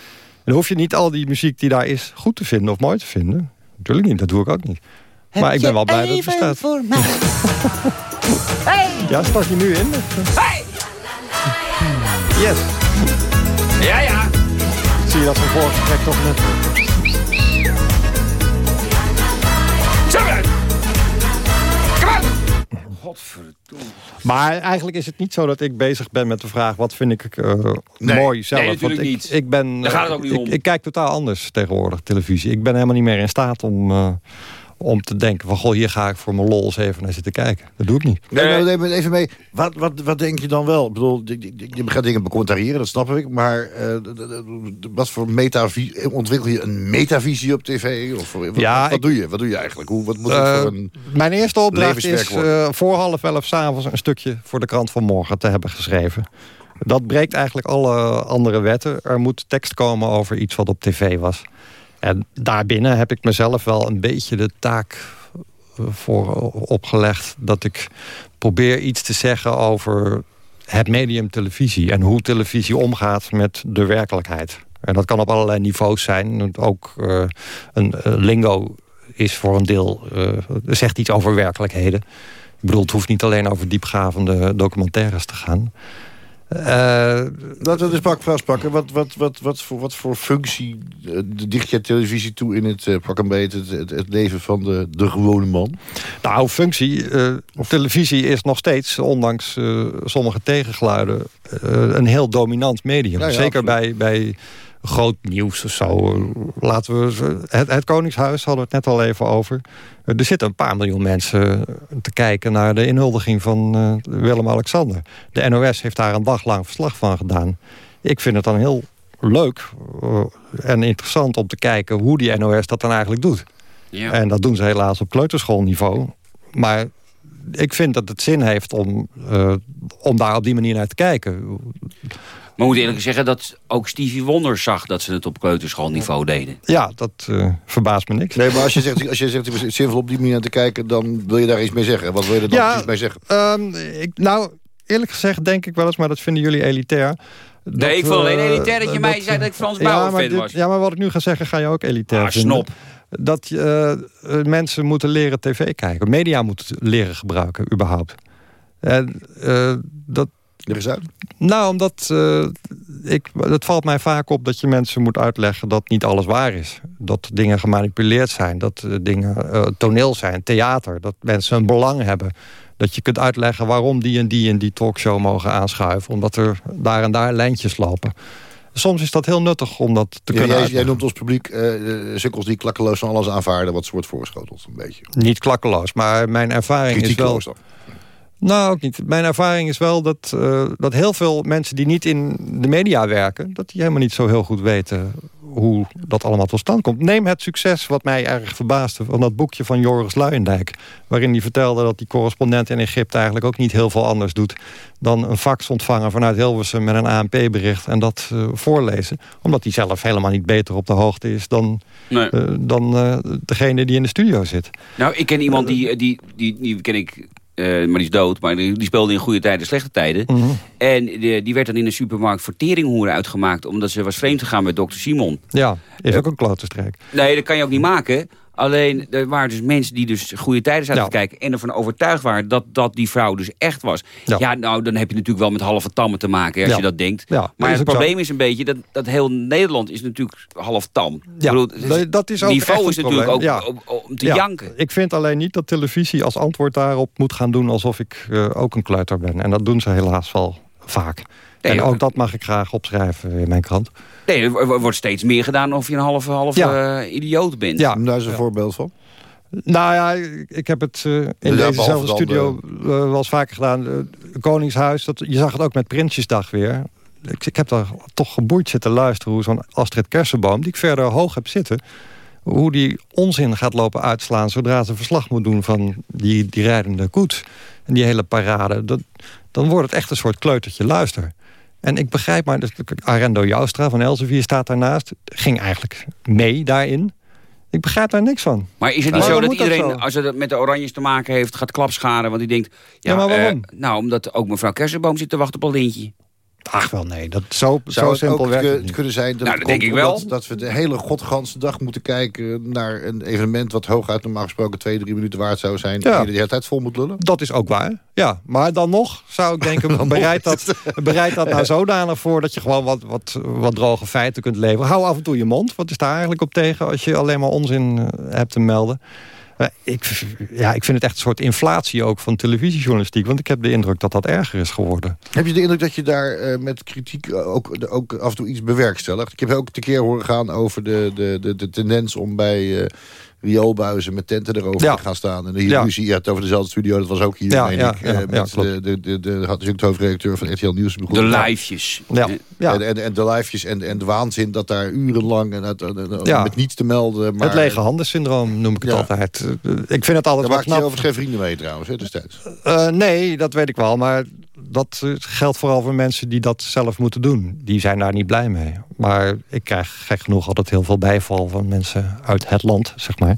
dan hoef je niet al die muziek die daar is goed te vinden of mooi te vinden. Natuurlijk niet, dat doe ik ook niet. maar ik ben wel blij dat het bestaat. voor mij. Ja, start je nu in? Hey! Yes. Ja, ja. Zie je dat van voorgesprek toch net... Godverdomme. Maar eigenlijk is het niet zo dat ik bezig ben met de vraag... wat vind ik eh, Nee. mooi zelf. Nee, natuurlijk Want ik, niet. Ik ben, Daar gaat het eh, ook niet ik, om. Ik kijk totaal anders tegenwoordig televisie. Ik ben helemaal niet meer in staat om, eh, om te denken... van goh, hier ga ik voor mijn lol eens even naar zitten kijken. Dat doe ik niet. Nee, maar het even mee. Wat, wat, wat denk je dan wel? Ik bedoel, je, gaat dingen becommentariëren, dat snap ik. Maar eh, wat voor metavisie... Ontwikkel je een metavisie op tv? Of wat, Ja, wat ik- doe je? Wat doe je eigenlijk? Hoe, wat moet het Eh, voor een... Mijn eerste opdracht is eh, voor half elf s'avonds een stukje voor de krant van morgen te hebben geschreven. Dat breekt eigenlijk alle andere wetten. Er moet tekst komen over iets wat op tv was. En daarbinnen heb ik mezelf wel een beetje de taak eh, voor opgelegd... dat ik probeer iets te zeggen over het medium televisie... en hoe televisie omgaat met de werkelijkheid. En dat kan op allerlei niveaus zijn. Ook eh, een eh, lingo is voor een deel... zegt iets over werkelijkheden. Ik bedoel, het hoeft niet alleen over diepgravende documentaires te gaan. Eh, Laten we dus pak vastpakken. Wat, wat, wat, wat, voor, wat voor functie eh, dicht je televisie toe in het eh, pak een beetje het, het, leven van de, de gewone man? Nou, functie. eh, televisie is nog steeds, ondanks sommige tegengeluiden... een heel dominant medium. Ja, ja, Zeker absoluut. bij, bij groot nieuws of zo. Laten we, het, het Koningshuis hadden we het net al even over. Eh, er zitten een paar miljoen mensen te kijken... naar de inhuldiging van eh, Willem-Alexander. De NOS heeft daar een dag lang verslag van gedaan. Ik vind het dan heel leuk eh, en interessant om te kijken... hoe die NOS dat dan eigenlijk doet. Ja. En dat doen ze helaas op kleuterschoolniveau. Maar ik vind dat het zin heeft om, om daar op die manier naar te kijken. Maar moet eerlijk zeggen dat ook Stevie Wonder zag dat ze het op kleuterschoolniveau deden. Ja, dat eh, verbaast me niks. Nee, maar als je zegt, als je zegt zinvol op die manier te kijken... dan wil je daar iets mee zeggen. Wat wil je er dan Ja, precies mee zeggen? Ehm, ik, nou, eerlijk gezegd denk ik wel eens, maar dat vinden jullie elitair. Nee, ik vond alleen eh, elitair dat je mij zei dat ik Frans Bauer ja, maar fan dit- was. Ja, maar wat ik nu ga zeggen ga je ook elitair Ah, vinden. snop. Dat eh, eh, mensen moeten leren tv kijken. Media moeten leren gebruiken, überhaupt. En eh, dat, Er is uit. Nou, omdat eh, ik, het valt mij vaak op dat je mensen moet uitleggen dat niet alles waar is. Dat dingen gemanipuleerd zijn, dat eh, dingen eh, toneel zijn, theater. Dat mensen een belang hebben. Dat je kunt uitleggen waarom die en die en die talkshow mogen aanschuiven. Omdat er daar en daar lijntjes lopen. Soms is dat heel nuttig om dat te Ja, kunnen jij, jij noemt ons publiek eh, sukkels die klakkeloos van alles aanvaarden... wat ze wordt voorgeschoteld, een beetje. Niet klakkeloos, maar mijn ervaring is wel... Nou, ook niet. Mijn ervaring is wel dat, eh, dat heel veel mensen die niet in de media werken... dat die helemaal niet zo heel goed weten hoe dat allemaal tot stand komt. Neem het succes, wat mij erg verbaasde... van dat boekje van Joris Luijendijk... waarin hij vertelde dat die correspondent in Egypte... eigenlijk ook niet heel veel anders doet... dan een fax ontvangen vanuit Hilversum met een ANP-bericht... en dat eh, voorlezen. Omdat hij zelf helemaal niet beter op de hoogte is... dan, Nee. eh, dan degene die in de studio zit. Nou, ik ken iemand die, die, die, die ken ik, maar die is dood, maar die, die speelde in goede tijden, slechte tijden. Mhm. En die, die werd dan in de supermarkt voor teringhoeren uitgemaakt, omdat ze was vreemd gegaan met dokter Simon. Ja, is ook een klote streek. Nee, dat kan je ook niet maken. Alleen, er waren dus mensen die dus goede tijden zaten Ja. te kijken... en ervan overtuigd waren dat, dat die vrouw dus echt was. Ja. Ja. nou, dan heb je natuurlijk wel met halve tammen te maken, hè, als Ja. je dat denkt. Maar is het zo. probleem is een beetje dat, dat heel Nederland is natuurlijk half tam. Ik Ja, bedoel, dat- is ook niveau is natuurlijk ook om- om te Ja, janken. Ik vind alleen niet dat televisie als antwoord daarop moet gaan doen... alsof ik eh, ook een kleuter ben. En dat doen ze helaas wel vaak. Nee, en ook dat mag ik graag opschrijven in mijn krant. Nee, er wordt steeds meer gedaan of je een halve, halve Ja. eh, idioot bent. Ja, daar eens een voorbeeld van. Nou ja, ik heb het eh, in Ja, dezezelfde studio eh, wel eens vaker gedaan. Eh, Koningshuis, dat, je zag het ook met Prinsjesdag weer. Ik, ik heb daar toch geboeid zitten luisteren... hoe zo'n Astrid Kersenboom, die ik verder hoog heb zitten... hoe die onzin gaat lopen uitslaan... zodra ze verslag moet doen van die, die rijdende koets. En die hele parade. Dat, dan wordt het echt een soort kleutertje luister. En ik begrijp maar... Arendo Joustra van Elsevier staat daarnaast. Ging eigenlijk mee daarin. Ik begrijp daar niks van. Maar is het niet Waarom zo dat iedereen, zo? als het met de oranjes te maken heeft, gaat klapscharen? Want die denkt, ja, Ja, maar waarom? eh, nou, omdat ook mevrouw Kersenboom zit te wachten op een lintje. Ach wel, nee. Dat, zo Zou zo het simpel ook werkt het niet. kunnen zijn dat, Nou, dat denk ik wel. dat we de hele godganse dag moeten kijken naar een evenement... wat hooguit normaal gesproken twee, drie minuten waard zou zijn... Ja. en je de hele tijd vol moet lullen? Dat is ook waar. Ja, maar dan nog zou ik denken, bereid dat, bereid dat nou zodanig voor... dat je gewoon wat, wat, wat droge feiten kunt leveren. Hou af en toe je mond. Wat is daar eigenlijk op tegen als je alleen maar onzin eh, hebt te melden? Ik, ja, ik vind het echt een soort inflatie ook van televisiejournalistiek. Want ik heb de indruk dat dat erger is geworden. Heb je de indruk dat je daar eh, met kritiek eh, ook, ook af en toe iets bewerkstelligt? Ik heb ook een keer horen gaan over de, de, de, de tendens om bij... eh rioolbuizen met tenten erover Ja. gaan staan. En hier Ja. ruzie, je had het over dezelfde studio, dat was ook hier, Ja, meen ja, ik. ja, eh, met de, de, de, de, had dus ook de hoofdredacteur van RTL Nieuws. De livejes. Ja, ja. En, en, en de livejes en, en de waanzin dat daar urenlang en, het- en- en- Ja. met niets te melden. Maar, het lege handen syndroom noem ik het Ja. altijd. Ik vind het altijd Daar wel maak je overigens geen vrienden mee trouwens, hè, destijds. Eh, nee, dat weet ik wel. Maar dat eh, geldt vooral voor mensen die dat zelf moeten doen. Die zijn daar niet blij mee. Maar ik krijg gek genoeg altijd heel veel bijval van mensen uit het land, zeg maar.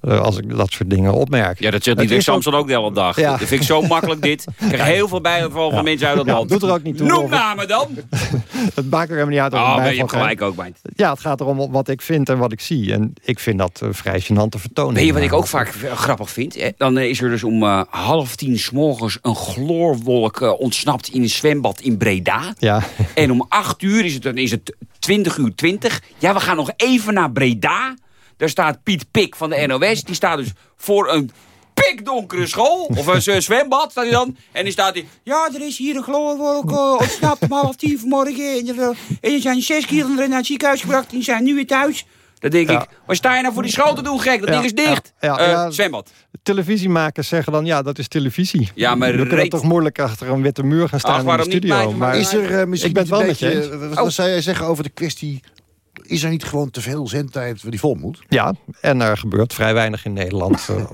Eh, als ik dat soort dingen opmerk. Ja, dat zegt ook- Samson ook de hele dag. Ja. Dat vind ik zo makkelijk dit. Ik krijg heel veel bijval van mensen uit het Ja, land. doet er ook niet toe Noem namen dan. Het maakt er helemaal niet uit. Oh, je hebt gelijk ook, meid. Ja, het gaat erom wat ik vind en wat ik zie. En ik vind dat eh, vrij gênante vertoning. Weet je wat ik ook vaak grappig vind? Eh, Dan is er dus om half tien s morgens een chloorwolk eh, ontsnapt in een zwembad in Breda. Ja, En om acht uur is het, dan is het 20 uur 20. Ja, we gaan nog even naar Breda. Daar staat Piet Pik van de NOS. Die staat dus voor een pikdonkere school. Of een zwembad staat hij dan. En die staat hij... Ja, er is hier een chloorwolk eh, ontsnapt om half tien vanmorgen. En er, en er zijn zes kinderen naar het ziekenhuis gebracht. En die zijn nu weer thuis. Dan denk Ja. ik, wat sta je nou voor die school te doen, gek? Dat Ja, ding is dicht. ja, ja, Eh, ja. zwembad. televisiemakers zeggen dan, ja, dat is televisie. Ja, maar We kunnen reet- toch moeilijk achter een witte muur gaan staan Ach, in de niet, studio. Maar maar Is er eh, misschien ik ben het niet wel een met je beetje, eens. Wat wat zou jij zeggen over de kwestie... Is er niet gewoon te veel zendtijd die vol moet? Ja, en er gebeurt vrij weinig in Nederland. eh,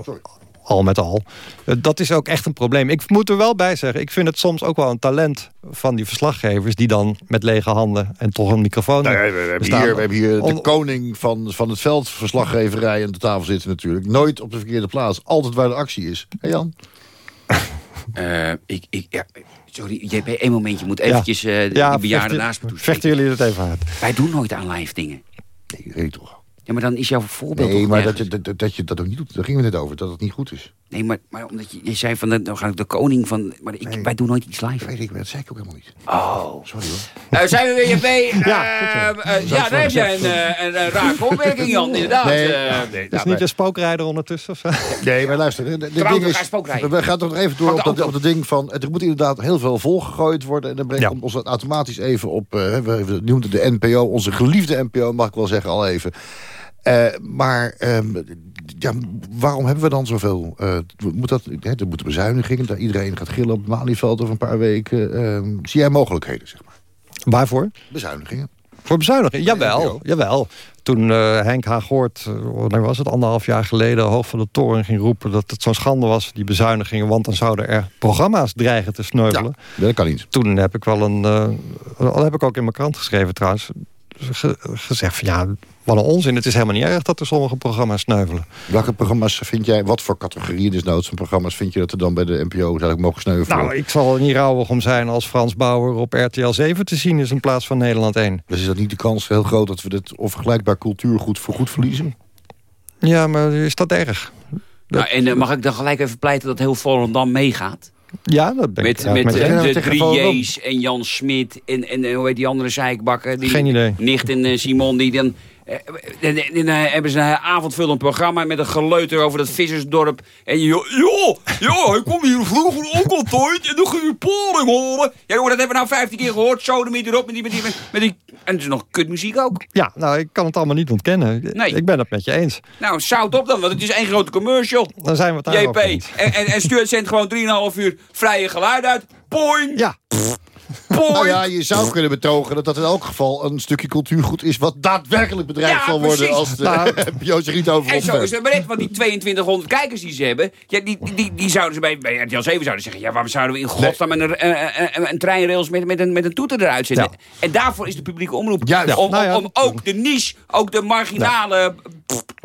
al met al. Eh, Dat is ook echt een probleem. Ik moet er wel bij zeggen, ik vind het soms ook wel een talent van die verslaggevers... die dan met lege handen en toch een microfoon Nou ja, we, hebben hier, we hebben hier de koning van, van het veld verslaggeverij aan de tafel zitten natuurlijk. Nooit op de verkeerde plaats. Altijd waar de actie is. Hé Jan? Eh, ik, ik, ja, sorry, één momentje. Je moet eventjes eh die bejaarden vechten- naast me toespreken. Vechten jullie het even uit. Wij doen nooit aan live dingen. Nee, weet toch. Ja, maar dan is jouw voorbeeld Nee, maar dat je, dat, dat je dat ook niet doet. Daar gingen we net over, dat het niet goed is. Nee, maar, maar omdat je, je zei van, de- dan ga ik de koning van... Maar ik, Nee. wij doen nooit iets live. Weet ik, dat zei ik ook helemaal niet. Oh. Sorry hoor. Eh, zijn we weer bij... eh, Ja, zo. eh, ja, daar heb jij een, een, een opmerking, Jan. Inderdaad. Nee, eh. nee, Is nou, niet een spookrijder ondertussen? Of zo? Nee, maar luister. De, de ding is, spookrijden. we gaan toch nog even door op de dat, op dat ding van... Er moet inderdaad heel veel volgegooid worden. En dan brengt Ja. ons dat automatisch even op... we, we noemden de NPO, onze geliefde NPO, mag ik wel zeggen, al even. Eh, maar ehm, ja, waarom hebben we dan zoveel? eh, moet dat, hè, er moeten bezuinigingen. dat Iedereen gaat gillen op het Malieveld over een paar weken. Ehm, zie jij mogelijkheden, zeg maar? Waarvoor? Bezuinigingen. Voor bezuinigen? NPO. Jawel, jawel. Toen eh, Henk Hagoort, uh, was het, anderhalf jaar geleden... hoog van de toren ging roepen dat het zo'n schande was, die bezuinigingen... want dan zouden er programma's dreigen te sneuvelen. Dat kan niet. Toen heb ik wel een... dat heb ik ook in mijn krant geschreven trouwens... ge- gezegd van ja, wat een onzin. Het is helemaal niet erg dat er sommige programma's sneuvelen. Welke programma's vind jij, wat voor categorieën desnoods van programma's... vind je dat er dan bij de NPO eigenlijk mogen sneuvelen? Nou, ik zal er niet rouwig om zijn als Frans Bauer op RTL 7 te zien is... in plaats van Nederland 1. Dus is dat niet de kans heel groot dat we dit onvergelijkbaar cultuurgoed voor goed verliezen? Ja, maar is dat erg? Nou, en eh, mag ik dan gelijk even pleiten dat heel Volendam meegaat? Ja, dat ben ik Met, met de tegen drie. J's en Jan Smit en, en eh, hoe heet die andere zeikbakken? Die, Geen idee. Nicht en eh, Simon die dan... eh, Dan dan, eh, hebben ze een avondvullend programma met een geleuter over dat vissersdorp. En je, joh, joh, ik kom hier vroeger ook altijd en dan ging je poring horen. Ja, jongen, dat hebben we nou 15 keer gehoord. De erop met die, met die, met die... En het is nog kutmuziek ook. Ja, nou, ik kan het allemaal niet ontkennen. Nee. Ik ben het met je eens. Nou, zout op dan, want het is één grote commercial. Dan zijn we het JP. En, en, en stuurt gewoon 3,5 uur vrije geluid uit. Poing, Ja. Nou ja, je zou kunnen betogen dat dat in elk geval een stukje cultuurgoed is... wat daadwerkelijk bedreigd zal worden als de Nou. NPO zich niet over En zo is het maar net, want die 2200 kijkers die ze hebben... Ja, die, die, die zouden ze bij, bij RTL 7 zouden zeggen... ja, waarom zouden we in godsnaam een, een, een, een treinrails met, met, een, met een toeter eruit zetten? En daarvoor is de publieke omroep. Om, Nou om, om ook de niche, ook de marginale...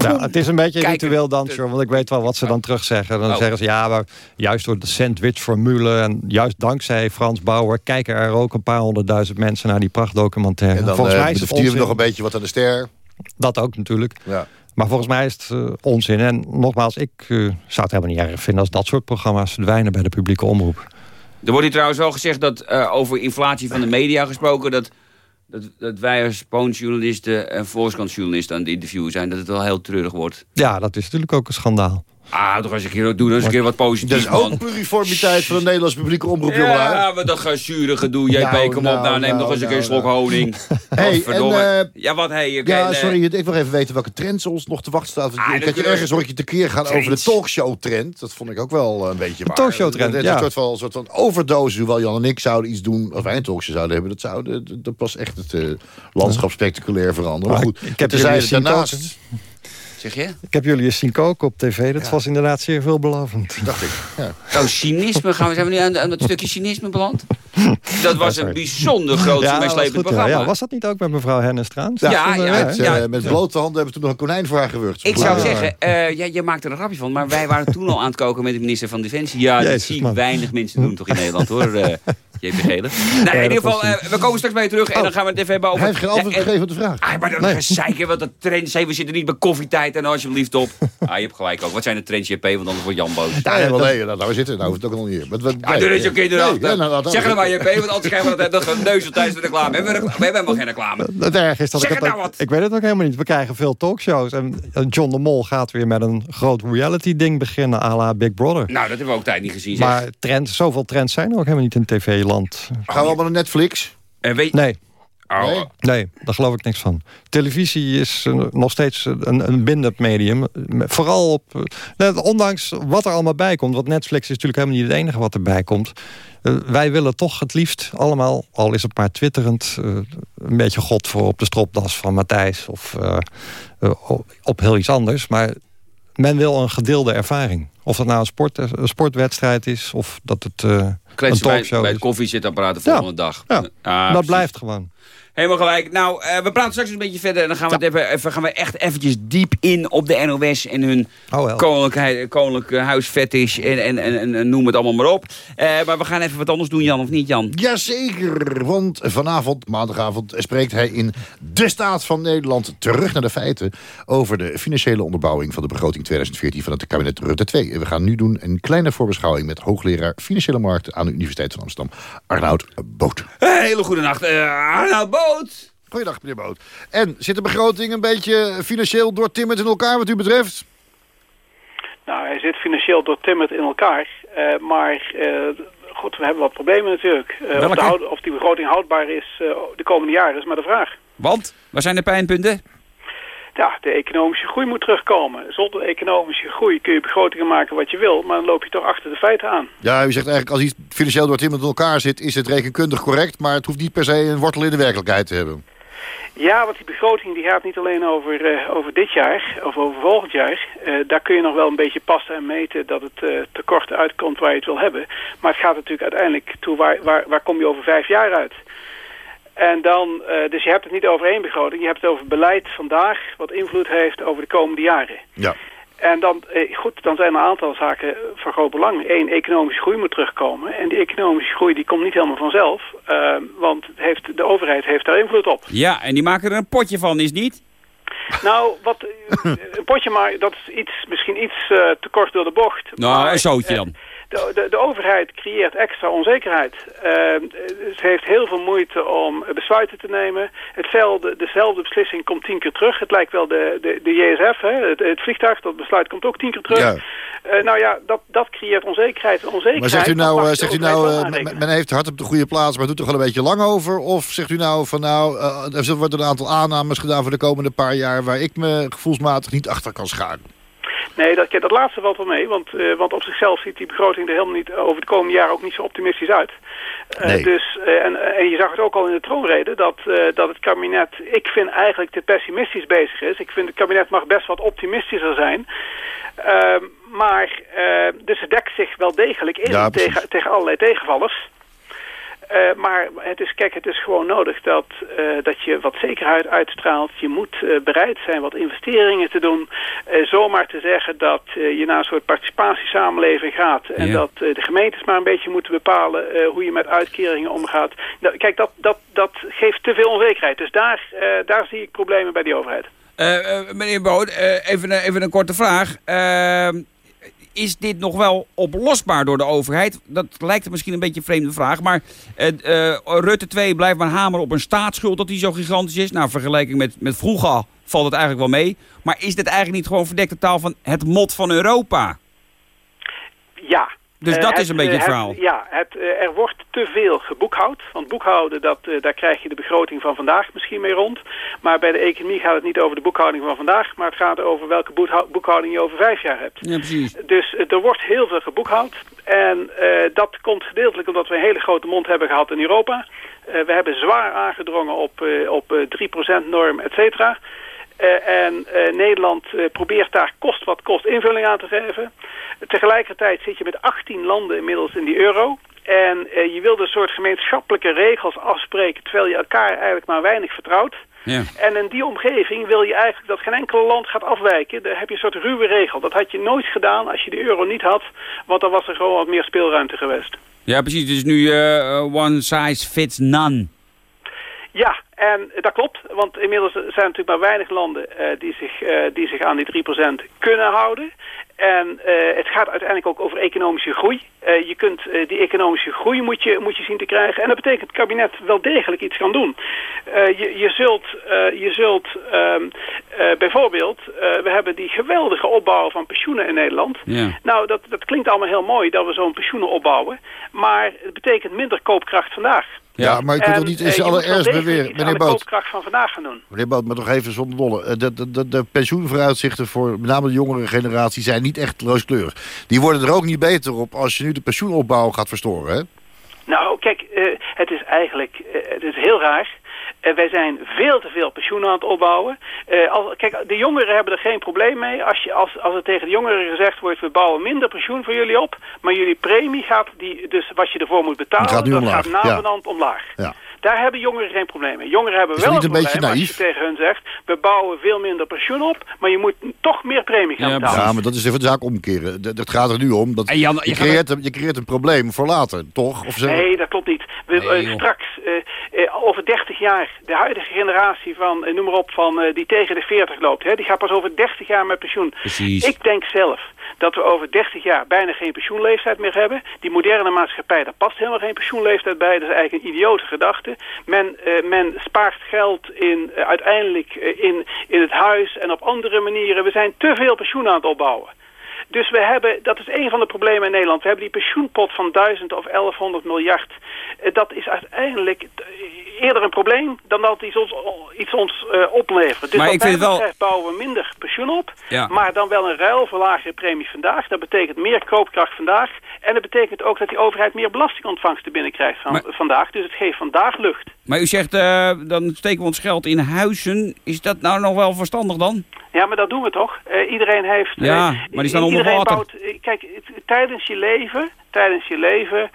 ja, het is een beetje een ritueel dansje, want ik weet wel wat ze dan terugzeggen. Dan Oh. zeggen ze, ja, maar juist door de sandwich-formule... en juist dankzij Frans Bauer... kijken er ook een paar honderdduizend mensen naar die prachtdocumentaire. En dan volgens eh, mij is het verdienen we nog een beetje wat aan de ster. Dat ook natuurlijk. Ja. Maar volgens mij is het eh, onzin. En nogmaals, ik eh, zou het helemaal niet erg vinden... als dat soort programma's verdwijnen bij de publieke omroep. Er wordt hier trouwens wel gezegd dat eh, over inflatie van de media gesproken... dat dat, wij als Poonsjournalisten en Volkskrantjournalisten aan het interviewen zijn... dat het wel heel treurig wordt. Ja, dat is natuurlijk ook een schandaal. Ah, toch als ik hier doe, dan eens een keer wat Dat positiefs, is ook pluriformiteit van de Nederlandse publieke omroep, jongen. Ja, wat een gezure gedoe. Jij Nou, kom op, nou, nou, neem nou, nog eens een keer een nou, slok honing. Hey, en, eh, ja, wat hey, oké, Ja, eh, sorry, ik wil even weten welke trends ons nog te wachten staat. Want Ah, ik had je ergens hoor ik je tekeer gaan over de talkshow-trend. Dat vond ik ook wel eh, een beetje waar. talkshow-trend, Dat- dat- ja. Een soort van, een soort van overdose, hoewel Jan en ik zouden iets doen... of wij een talkshow zouden hebben, dat zou dat pas echt het landschap spectaculair veranderen. Maar Maar goed, ik- ik heb daarnaast Zeg je? Ik heb jullie eens zien koken op tv. Dat was inderdaad zeer veelbelovend. dacht ik. Ja. Oh, cynisme. Gaan we, zijn we nu aan, aan het stukje cynisme beland? Dat was een bijzonder groot Ja, dat meeslepend programma. Ja, was dat niet ook met mevrouw Hennis trouwens? Ja, Dat Met, ja. eh, met blote handen hebben we toen nog een konijn voor haar gewurgd. Ik zou zeggen, eh ja, je maakt er een grapje van, maar wij waren toen al aan het koken met de minister van Defensie. Ja, dat zie ik weinig mensen doen toch in Nederland hoor, eh JP Gele. Nou, in ieder dat geval, we komen straks bij je terug en dan gaan we het even hebben over... Hij heeft geen antwoord gegeven op de vraag. Ah, maar dat Nee. gezeiken, trends zijn. We zitten niet bij koffietijd en alsjeblieft op. Ah, je hebt gelijk ook. Wat zijn de trends, JP? Want anders wordt Jan boos. Ja, nee, nee, nou, we zitten, nou hoeft het ook nog niet. Wat, wat, Ja, doe dit je kinderen Nee, af. ja, nou, Zeg het maar, JP, want anders krijgen we dat, dat geneuzel tijdens de reclame. We hebben, reclame. we hebben helemaal geen reclame. Het erg is dat Zeg ik het nou wat. Ik weet het ook helemaal niet. We krijgen veel talkshows. En John de Mol gaat weer met een groot reality ding beginnen. à la Big Brother. Nou, dat hebben we ook tijd niet gezien. zeg. Maar trends, zoveel trends zijn er ook helemaal niet in tv-land. Gaan we allemaal naar Netflix? En weet, Nee, Nee? nee, daar geloof ik niks van. Televisie is eh, nog steeds een, een bindend medium. Vooral op... eh, net ondanks wat er allemaal bij komt. Want Netflix is natuurlijk helemaal niet het enige wat erbij komt. Eh, wij willen toch het liefst allemaal, al is het maar twitterend... eh, een beetje god voor op de stropdas van Matthijs. Of eh, eh, op heel iets anders. Maar men wil een gedeelde ervaring. Of dat nou een, sport, een sportwedstrijd is... of dat het eh, een bij, talkshow bij is. het koffiezetapparaat de volgende dag. Ja, Ah, dat precies. blijft gewoon. Helemaal gelijk. Nou, eh, we praten straks een beetje verder. En dan gaan we, het even, even, gaan we echt eventjes diep in op de NOS en hun Oh koninklijk, koninklijke huisfetish en, en, en, noem het allemaal maar op. Eh, maar we gaan even wat anders doen, Jan, of niet, Jan? Jazeker, want vanavond, maandagavond, spreekt hij in De Staat van Nederland terug naar de feiten over de financiële onderbouwing van de begroting 2014 van het kabinet Rutte 2. En we gaan nu doen een kleine voorbeschouwing met hoogleraar Financiële Markten aan de Universiteit van Amsterdam, Arnoud Boot. Hele goede nacht. Uh, Arnoud Boot. Goeiedag, meneer Boot. En zit de begroting een beetje financieel doortimmerd in elkaar wat u betreft? Nou, hij zit financieel doortimmerd in elkaar. eh, maar eh, goed, we hebben wat problemen natuurlijk. Eh, of, Welke? de of die begroting houdbaar is eh, de komende jaren is maar de vraag. Want? Waar zijn de pijnpunten? Ja, de economische groei moet terugkomen. Zonder economische groei kun je begrotingen maken wat je wil, maar dan loop je toch achter de feiten aan. Ja, u zegt eigenlijk als iets financieel doortimmerd in elkaar zit, is het rekenkundig correct, maar het hoeft niet per se een wortel in de werkelijkheid te hebben. Ja, want die begroting die gaat niet alleen over, eh, over dit jaar of over volgend jaar. Eh, daar kun je nog wel een beetje passen en meten dat het eh, tekort uitkomt waar je het wil hebben. Maar het gaat natuurlijk uiteindelijk toe waar, waar, waar kom je over vijf jaar uit. En dan, eh, dus je hebt het niet over één begroting, je hebt het over beleid vandaag wat invloed heeft over de komende jaren. Ja. En dan, eh, goed, dan zijn er een aantal zaken van groot belang. Eén, economische groei moet terugkomen. En die economische groei die komt niet helemaal vanzelf. eh, want heeft, de overheid heeft daar invloed op. Ja, en die maken er een potje van, is niet? Nou, wat, een potje maar, dat is iets, misschien iets eh, te kort door de bocht. Nou, Maar, een zootje dan. De, de, de overheid creëert extra onzekerheid. Eh, ze heeft heel veel moeite om besluiten te nemen. Hetzelfde, dezelfde beslissing komt tien keer terug. Het lijkt wel de, de, de JSF, hè, het, het vliegtuig, dat besluit komt ook tien keer terug. Ja. Eh, nou ja, dat, dat creëert onzekerheid. onzekerheid Maar zegt u nou, eh, zegt u nou eh, men men heeft hart op de goede plaats, maar doet er wel een beetje lang over? Of zegt u nou van nou, er wordt een aantal aannames gedaan voor de komende paar jaar waar ik me gevoelsmatig niet achter kan scharen? Nee, dat, dat laatste valt wel mee. Want, eh, want op zichzelf ziet die begroting er helemaal niet over de komende jaren ook niet zo optimistisch uit. Eh, Nee. dus, eh, en, en je zag het ook al in de troonrede dat, dat het kabinet, ik vind eigenlijk te pessimistisch bezig is. Ik vind het kabinet mag best wat optimistischer zijn. Ehm, maar, dus het dekt zich wel degelijk in Ja, tegen, tegen allerlei tegenvallers. Eh, maar het is, kijk, het is gewoon nodig dat, eh, dat je wat zekerheid uitstraalt. Je moet eh, bereid zijn wat investeringen te doen. Zomaar te zeggen dat je naar een soort participatiesamenleving gaat. En Ja. dat de gemeentes maar een beetje moeten bepalen hoe je met uitkeringen omgaat. Nou, kijk, dat, dat, dat geeft te veel onzekerheid. Dus daar, daar zie ik problemen bij die overheid. Meneer Boot, even, even een korte vraag. Is dit nog wel oplosbaar door de overheid? Dat lijkt misschien een beetje een vreemde vraag. Maar eh, eh, Rutte 2 blijft maar hameren op een staatsschuld dat die zo gigantisch is. Nou, in vergelijking met, met vroeger valt het eigenlijk wel mee. Maar is dit eigenlijk niet gewoon verdekte taal van het mot van Europa? Ja. Dus Eh, dat is een beetje het verhaal. ja, het, eh, er wordt te veel geboekhoud. Want boekhouden, dat, eh, daar krijg je de begroting van vandaag misschien mee rond. Maar bij de economie gaat het niet over de boekhouding van vandaag... maar het gaat over welke boekhouding je over vijf jaar hebt. Ja, precies. Dus eh, er wordt heel veel geboekhoud. En eh, dat komt gedeeltelijk omdat we een hele grote mond hebben gehad in Europa. Eh, we hebben zwaar aangedrongen op, eh, op eh, 3% norm, et cetera. Eh, en eh, Nederland eh, probeert daar kost wat kost invulling aan te geven. Tegelijkertijd zit je met 18 landen inmiddels in die euro. En je wilde een soort gemeenschappelijke regels afspreken... terwijl je elkaar eigenlijk maar weinig vertrouwt. Ja. En in die omgeving wil je eigenlijk dat geen enkel land gaat afwijken. Daar heb je een soort ruwe regel. Dat had je nooit gedaan als je de euro niet had. Want dan was er gewoon wat meer speelruimte geweest. Ja, precies. Dus nu one size fits none. Ja, en dat klopt. Want inmiddels zijn er natuurlijk maar weinig landen eh, die, zich, eh, die zich aan die 3% kunnen houden. En eh, het gaat uiteindelijk ook over economische groei. Je kunt die economische groei moet je, moet je zien te krijgen. En dat betekent dat het kabinet wel degelijk iets kan doen. Je, je zult, je zult ehm, eh, bijvoorbeeld, we hebben die geweldige opbouw van pensioenen in Nederland. Ja. Nou, dat, dat klinkt allemaal heel mooi dat we zo'n pensioenen opbouwen. Maar het betekent minder koopkracht vandaag. Ja, maar je kunt En, toch niet eens wel allereerst beweren, meneer aan de Boot. koopkracht van vandaag gaan doen. Meneer Boot, maar nog even zonder dolle. Eh, De, de, de, de pensioenvooruitzichten voor met name de jongere generatie zijn niet echt rooskleurig. Die worden er ook niet beter op als je nu de pensioenopbouw gaat verstoren, hè? Nou, kijk, eh, het is eigenlijk eh, het is heel raar. Eh, wij zijn veel te veel pensioenen aan het opbouwen. Eh, als, kijk, de jongeren hebben er geen probleem mee. Als, je, als, als er tegen de jongeren gezegd wordt... we bouwen minder pensioen voor jullie op... maar jullie premie gaat, die, dus wat je ervoor moet betalen... Gaat dat omlaag, gaat navenant omlaag. Ja. Daar hebben jongeren geen probleem mee. Jongeren hebben Is wel een probleem beetje als je tegen hun zegt... we bouwen veel minder pensioen op... maar je moet toch meer premie gaan Ja, betalen. Ja, maar dat is even de zaak omkeren. Dat, dat gaat er nu om. Dat, Jan, je creëert, een- je creëert een probleem voor later, toch? Of zo? Nee, dat klopt niet. We, Nee, eh, straks, eh, eh, over 30 jaar, de huidige generatie van, noem maar op, van, eh, die tegen de 40 loopt, hè, die gaat pas over 30 jaar met pensioen. Precies. Ik denk zelf dat we over 30 jaar bijna geen pensioenleeftijd meer hebben. Die moderne maatschappij, daar past helemaal geen pensioenleeftijd bij. Dat is eigenlijk een idiote gedachte. Men, eh, men spaart geld in, eh, uiteindelijk eh, in, in het huis en op andere manieren. We zijn te veel pensioen aan het opbouwen. Dus we hebben, dat is een van de problemen in Nederland. We hebben die pensioenpot van 1000 of 1100 miljard. Eh, Dat is uiteindelijk eh, eerder een probleem dan dat iets ons, iets ons eh, oplevert. Dus Maar wat ik vind wel- bouwen we minder pensioen op. Ja. Maar dan wel een ruil voor lagere premies vandaag. Dat betekent meer koopkracht vandaag. En dat betekent ook dat die overheid meer belastingontvangsten binnenkrijgt van, Maar- vandaag. Dus het geeft vandaag lucht. Maar u zegt, dan steken we ons geld in huizen. Is dat nou nog wel verstandig dan? Ja, maar dat doen we toch? Iedereen heeft... Ja, maar die staan onder iedereen water. Bouwt, kijk, tijdens je leven, tijdens je leven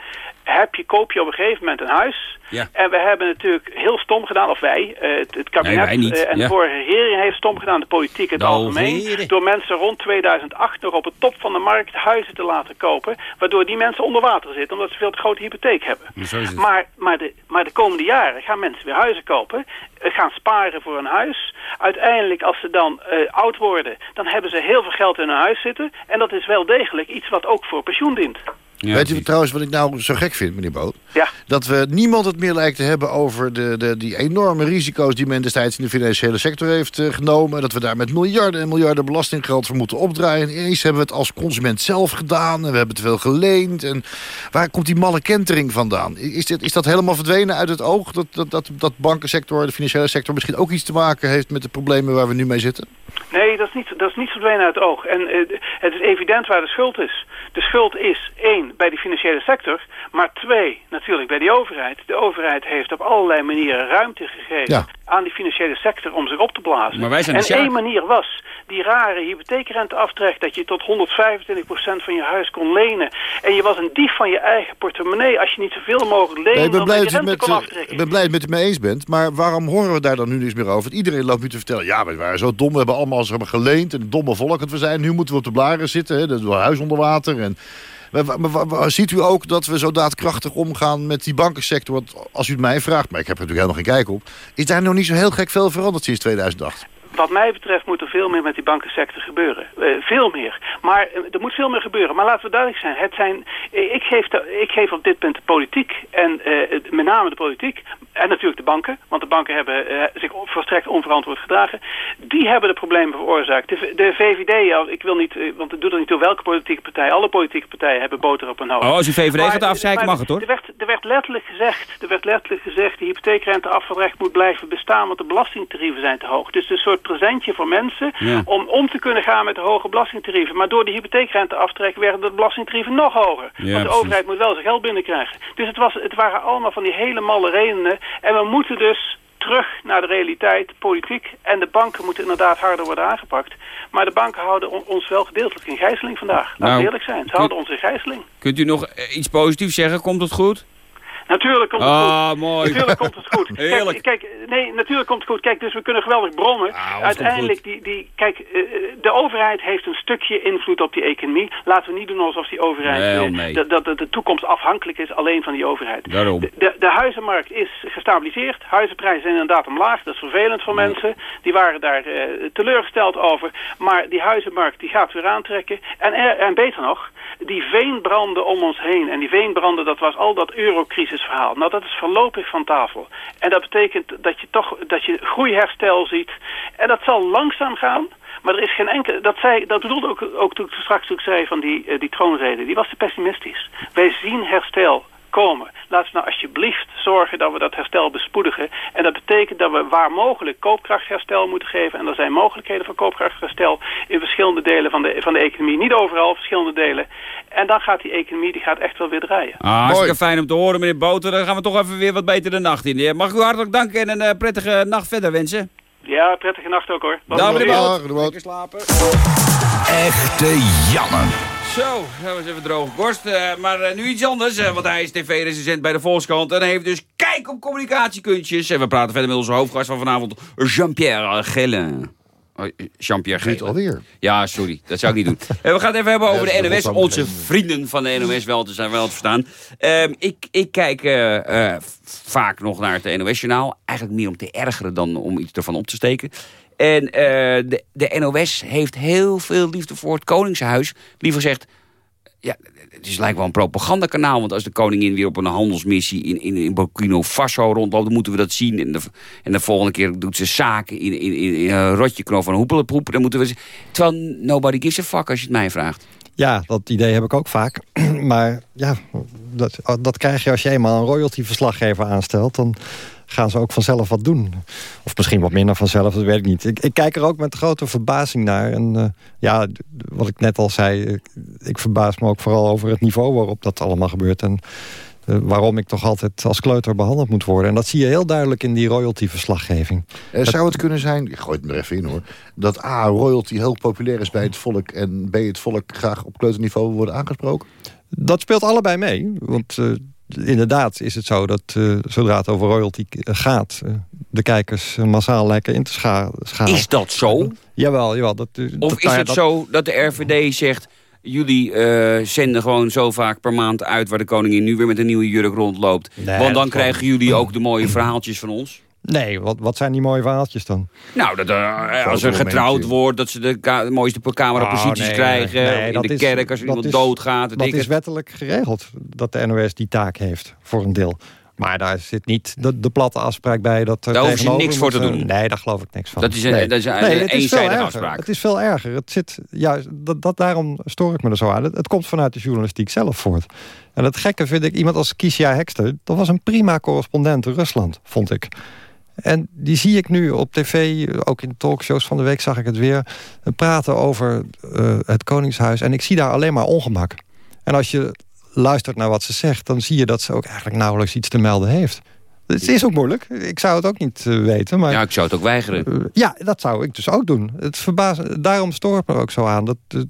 heb je, koop je op een gegeven moment een huis. Ja. En we hebben natuurlijk heel stom gedaan, of wij, eh, het, het kabinet Nee, eh, en ja. de vorige regering heeft stom gedaan, de politiek in het Nou, algemeen. heren. Door mensen rond 2008 nog op de top van de markt huizen te laten kopen. Waardoor die mensen onder water zitten, omdat ze veel te grote hypotheek hebben. Het. Maar, maar, de, maar de komende jaren gaan mensen weer huizen kopen, eh, gaan sparen voor een huis. Uiteindelijk, als ze dan eh, oud worden, dan hebben ze heel veel geld in hun huis zitten. En dat is wel degelijk iets wat ook voor pensioen dient. Ja, Weet u trouwens wat ik nou zo gek vind, meneer Boot? Ja. Dat we niemand het meer lijkt te hebben over de, de, die enorme risico's... die men destijds in de financiële sector heeft eh, genomen. Dat we daar met miljarden en miljarden belastinggeld voor moeten opdraaien. Eens hebben we het als consument zelf gedaan en we hebben te veel geleend. En waar komt die malle kentering vandaan? Is, dit, is dat helemaal verdwenen uit het oog? Dat, dat, dat, dat bankensector, de financiële sector... misschien ook iets te maken heeft met de problemen waar we nu mee zitten? Nee, dat is niet, dat is niet verdwenen uit het oog. En eh, het is evident waar de schuld is. De schuld is één, bij de financiële sector. Maar twee, natuurlijk bij die overheid. De overheid heeft op allerlei manieren ruimte gegeven. Aan die financiële sector om zich op te blazen. Maar wij zijn de en één manier was die rare hypotheekrenteaftrek... dat je tot 125% van je huis kon lenen. En je was een dief van je eigen portemonnee... als je niet zoveel mogelijk leende Nee, ik ben dan blij, je dat u rente het kon met, eh, aftrekken. ik ben blij dat u het met me eens bent. Maar waarom horen we daar dan nu niets meer over? Iedereen loopt nu te vertellen... ja, we waren zo dom, we hebben allemaal geleend... en domme volk dat we zijn. Nu moeten we op de blaren zitten, hè, dat we huis onder water... En, ziet u ook dat we zo daadkrachtig omgaan met die bankensector? Want als u het mij vraagt, maar ik heb er natuurlijk helemaal geen kijk op... is daar nog niet zo heel gek veel veranderd sinds 2008? Wat mij betreft moet er veel meer met die bankensector gebeuren. Eh, veel meer. Maar eh, er moet veel meer gebeuren. Maar laten we duidelijk zijn. Het zijn eh, ik, geef de, ik geef op dit punt de politiek. En met name de politiek. En natuurlijk de banken. Want de banken hebben zich volstrekt onverantwoord gedragen. Die hebben de problemen veroorzaakt. De, VVD, ik wil niet, want het doet er niet toe welke politieke partij. Alle politieke partijen hebben boter op hun hoofd. Oh, als u VVD Maar- gaat afzeiken, mag het, hoor. Er werd, er werd letterlijk gezegd, er werd letterlijk gezegd, de hypotheekrenteafvalrecht moet blijven bestaan, want de belastingtarieven zijn te hoog. Dus een soort presentje voor mensen Ja. om om te kunnen gaan met de hoge belastingtarieven. Maar door de hypotheekrente af te trekken werden de belastingtarieven nog hoger. Ja, want de precies. overheid moet wel zijn geld binnenkrijgen. Dus het, was, het waren allemaal van die hele malle redenen. En we moeten dus terug naar de realiteit, politiek. En de banken moeten inderdaad harder worden aangepakt. Maar de banken houden on- ons wel gedeeltelijk in gijzeling vandaag. Laten Nou, we eerlijk zijn. Ze houden ons in gijzeling. Kunt u nog eh, iets positiefs zeggen? Komt het goed? Natuurlijk komt het Ah, goed. mooi. Natuurlijk komt het goed. Heerlijk. Kijk, kijk, nee, natuurlijk komt het goed. Kijk, dus we kunnen geweldig bronnen. Ah, Uiteindelijk, die, die, kijk, eh, de overheid heeft een stukje invloed op die economie. Laten we niet doen alsof die overheid, eh, nee. dat, dat de toekomst afhankelijk is alleen van die overheid. Daarom. De, de, de huizenmarkt is gestabiliseerd. Huizenprijzen zijn inderdaad omlaag. Dat is vervelend voor mensen. Die waren daar eh, teleurgesteld over. Maar die huizenmarkt die gaat weer aantrekken. En, er, en beter nog, die veenbranden om ons heen. En die veenbranden, dat was al dat eurocrisisverhaal. Nou, dat is voorlopig van tafel. En dat betekent dat je toch dat je groeiherstel ziet. En dat zal langzaam gaan. Maar er is geen enkele... Dat, zei, dat bedoelde ook, ook toen ik straks ik zei van die, eh, die troonrede. Die was te pessimistisch. Wij zien herstel komen. Laten we nou alsjeblieft zorgen dat we dat herstel bespoedigen. En dat betekent dat we waar mogelijk koopkrachtherstel moeten geven. En er zijn mogelijkheden voor koopkrachtherstel in verschillende delen van de, van de economie. Niet overal, verschillende delen. En dan gaat die economie die gaat echt wel weer draaien. Ah, hartstikke fijn om te horen, meneer Boter. Dan gaan we toch even weer wat beter de nacht in. Mag ik u hartelijk danken en een eh, prettige nacht verder wensen. Ja, prettige nacht ook hoor. Dag, meneer. Boot. Lekker slapen. Echte Janne. Zo, dat was even droge borst. Eh, maar eh, nu iets anders, eh, want hij is tv-recensent bij de Volkskrant. En hij heeft dus kijk op communicatiekunstjes. En we praten verder met onze hoofdgast van vanavond, Jean-Pierre Gellin. Oh, Jean-Pierre Niet alweer. Ja, sorry, dat zou ik niet doen. We gaan het even hebben over Ja, de NOS. Onze vrienden van de NOS wel te zijn, wel te verstaan. Ehm, ik, ik kijk vaak nog naar het NOS-journaal. Eigenlijk meer om te ergeren dan om iets ervan op te steken. En eh, de, de NOS heeft heel veel liefde voor het Koningshuis. Liever gezegd, ja, het is lijkt wel een propagandakanaal. Want als de koningin weer op een handelsmissie in, in, in Burkina Faso rondloopt... dan moeten we dat zien. En de, en de volgende keer doet ze zaken in, in, in, in een rotje van Hoepelepoep. Dan moeten we... Terwijl nobody gives a fuck als je het mij vraagt. Ja, dat idee heb ik ook vaak. maar ja, dat, dat krijg je als je eenmaal een royalty-verslaggever aanstelt. Dan gaan ze ook vanzelf wat doen. Of misschien wat minder vanzelf, dat weet ik niet. Ik, ik kijk er ook met grote verbazing naar. En eh, ja, wat ik net al zei... ik, ik verbaas me ook vooral over het niveau waarop dat allemaal gebeurt. En eh, waarom ik toch altijd als kleuter behandeld moet worden. En dat zie je heel duidelijk in die royalty-verslaggeving. Eh, zou het kunnen zijn, ik gooi het er even in hoor... dat A, royalty heel populair is bij het volk... en B, het volk graag op kleuterniveau wordt aangesproken? Dat speelt allebei mee. Want eh, inderdaad is het zo dat eh, zodra het over royalty gaat... eh, de kijkers massaal lijken in te scha schalen. Is dat zo? Jawel, jawel. Dat, Of dat- is nou het dat- zo dat de RVD zegt... jullie eh, zenden gewoon zo vaak per maand uit... waar de koningin nu weer met een nieuwe jurk rondloopt. Nee, Want dan krijgen jullie ook de mooie verhaaltjes van ons. Nee, wat, wat zijn die mooie verhaaltjes dan? Nou, dat, eh, als er getrouwd wordt, dat ze de, mooiste cameraposities Oh, nee, krijgen. nee, in de is- kerk, als er dat iemand is- doodgaat. Dat is het. wettelijk geregeld, dat de NOS die taak heeft, voor een deel. Maar daar zit niet de, de platte afspraak bij. Dat Daar ze tegenover niks voor te doen. Nee, daar geloof ik niks van. Dat is een- nee. dat is een- Nee, een het is veel afspraak. Het is veel erger. Het zit, juist, dat, dat, daarom stoor ik me er zo aan. Het, het komt vanuit de journalistiek zelf voort. En het gekke vind ik, iemand als Kisha Hekster... dat was een prima correspondent in Rusland, vond ik. En die zie ik nu op tv, ook in talkshows van de week zag ik het weer... praten over eh, het Koningshuis. En ik zie daar alleen maar ongemak. En als je luistert naar wat ze zegt... dan zie je dat ze ook eigenlijk nauwelijks iets te melden heeft. Het is ook moeilijk. Ik zou het ook niet eh, weten. Maar, Ja, ik zou het ook weigeren. eh, ja, dat zou ik dus ook doen. Het verbaas, daarom stoor ik me ook zo aan. Dat, eh,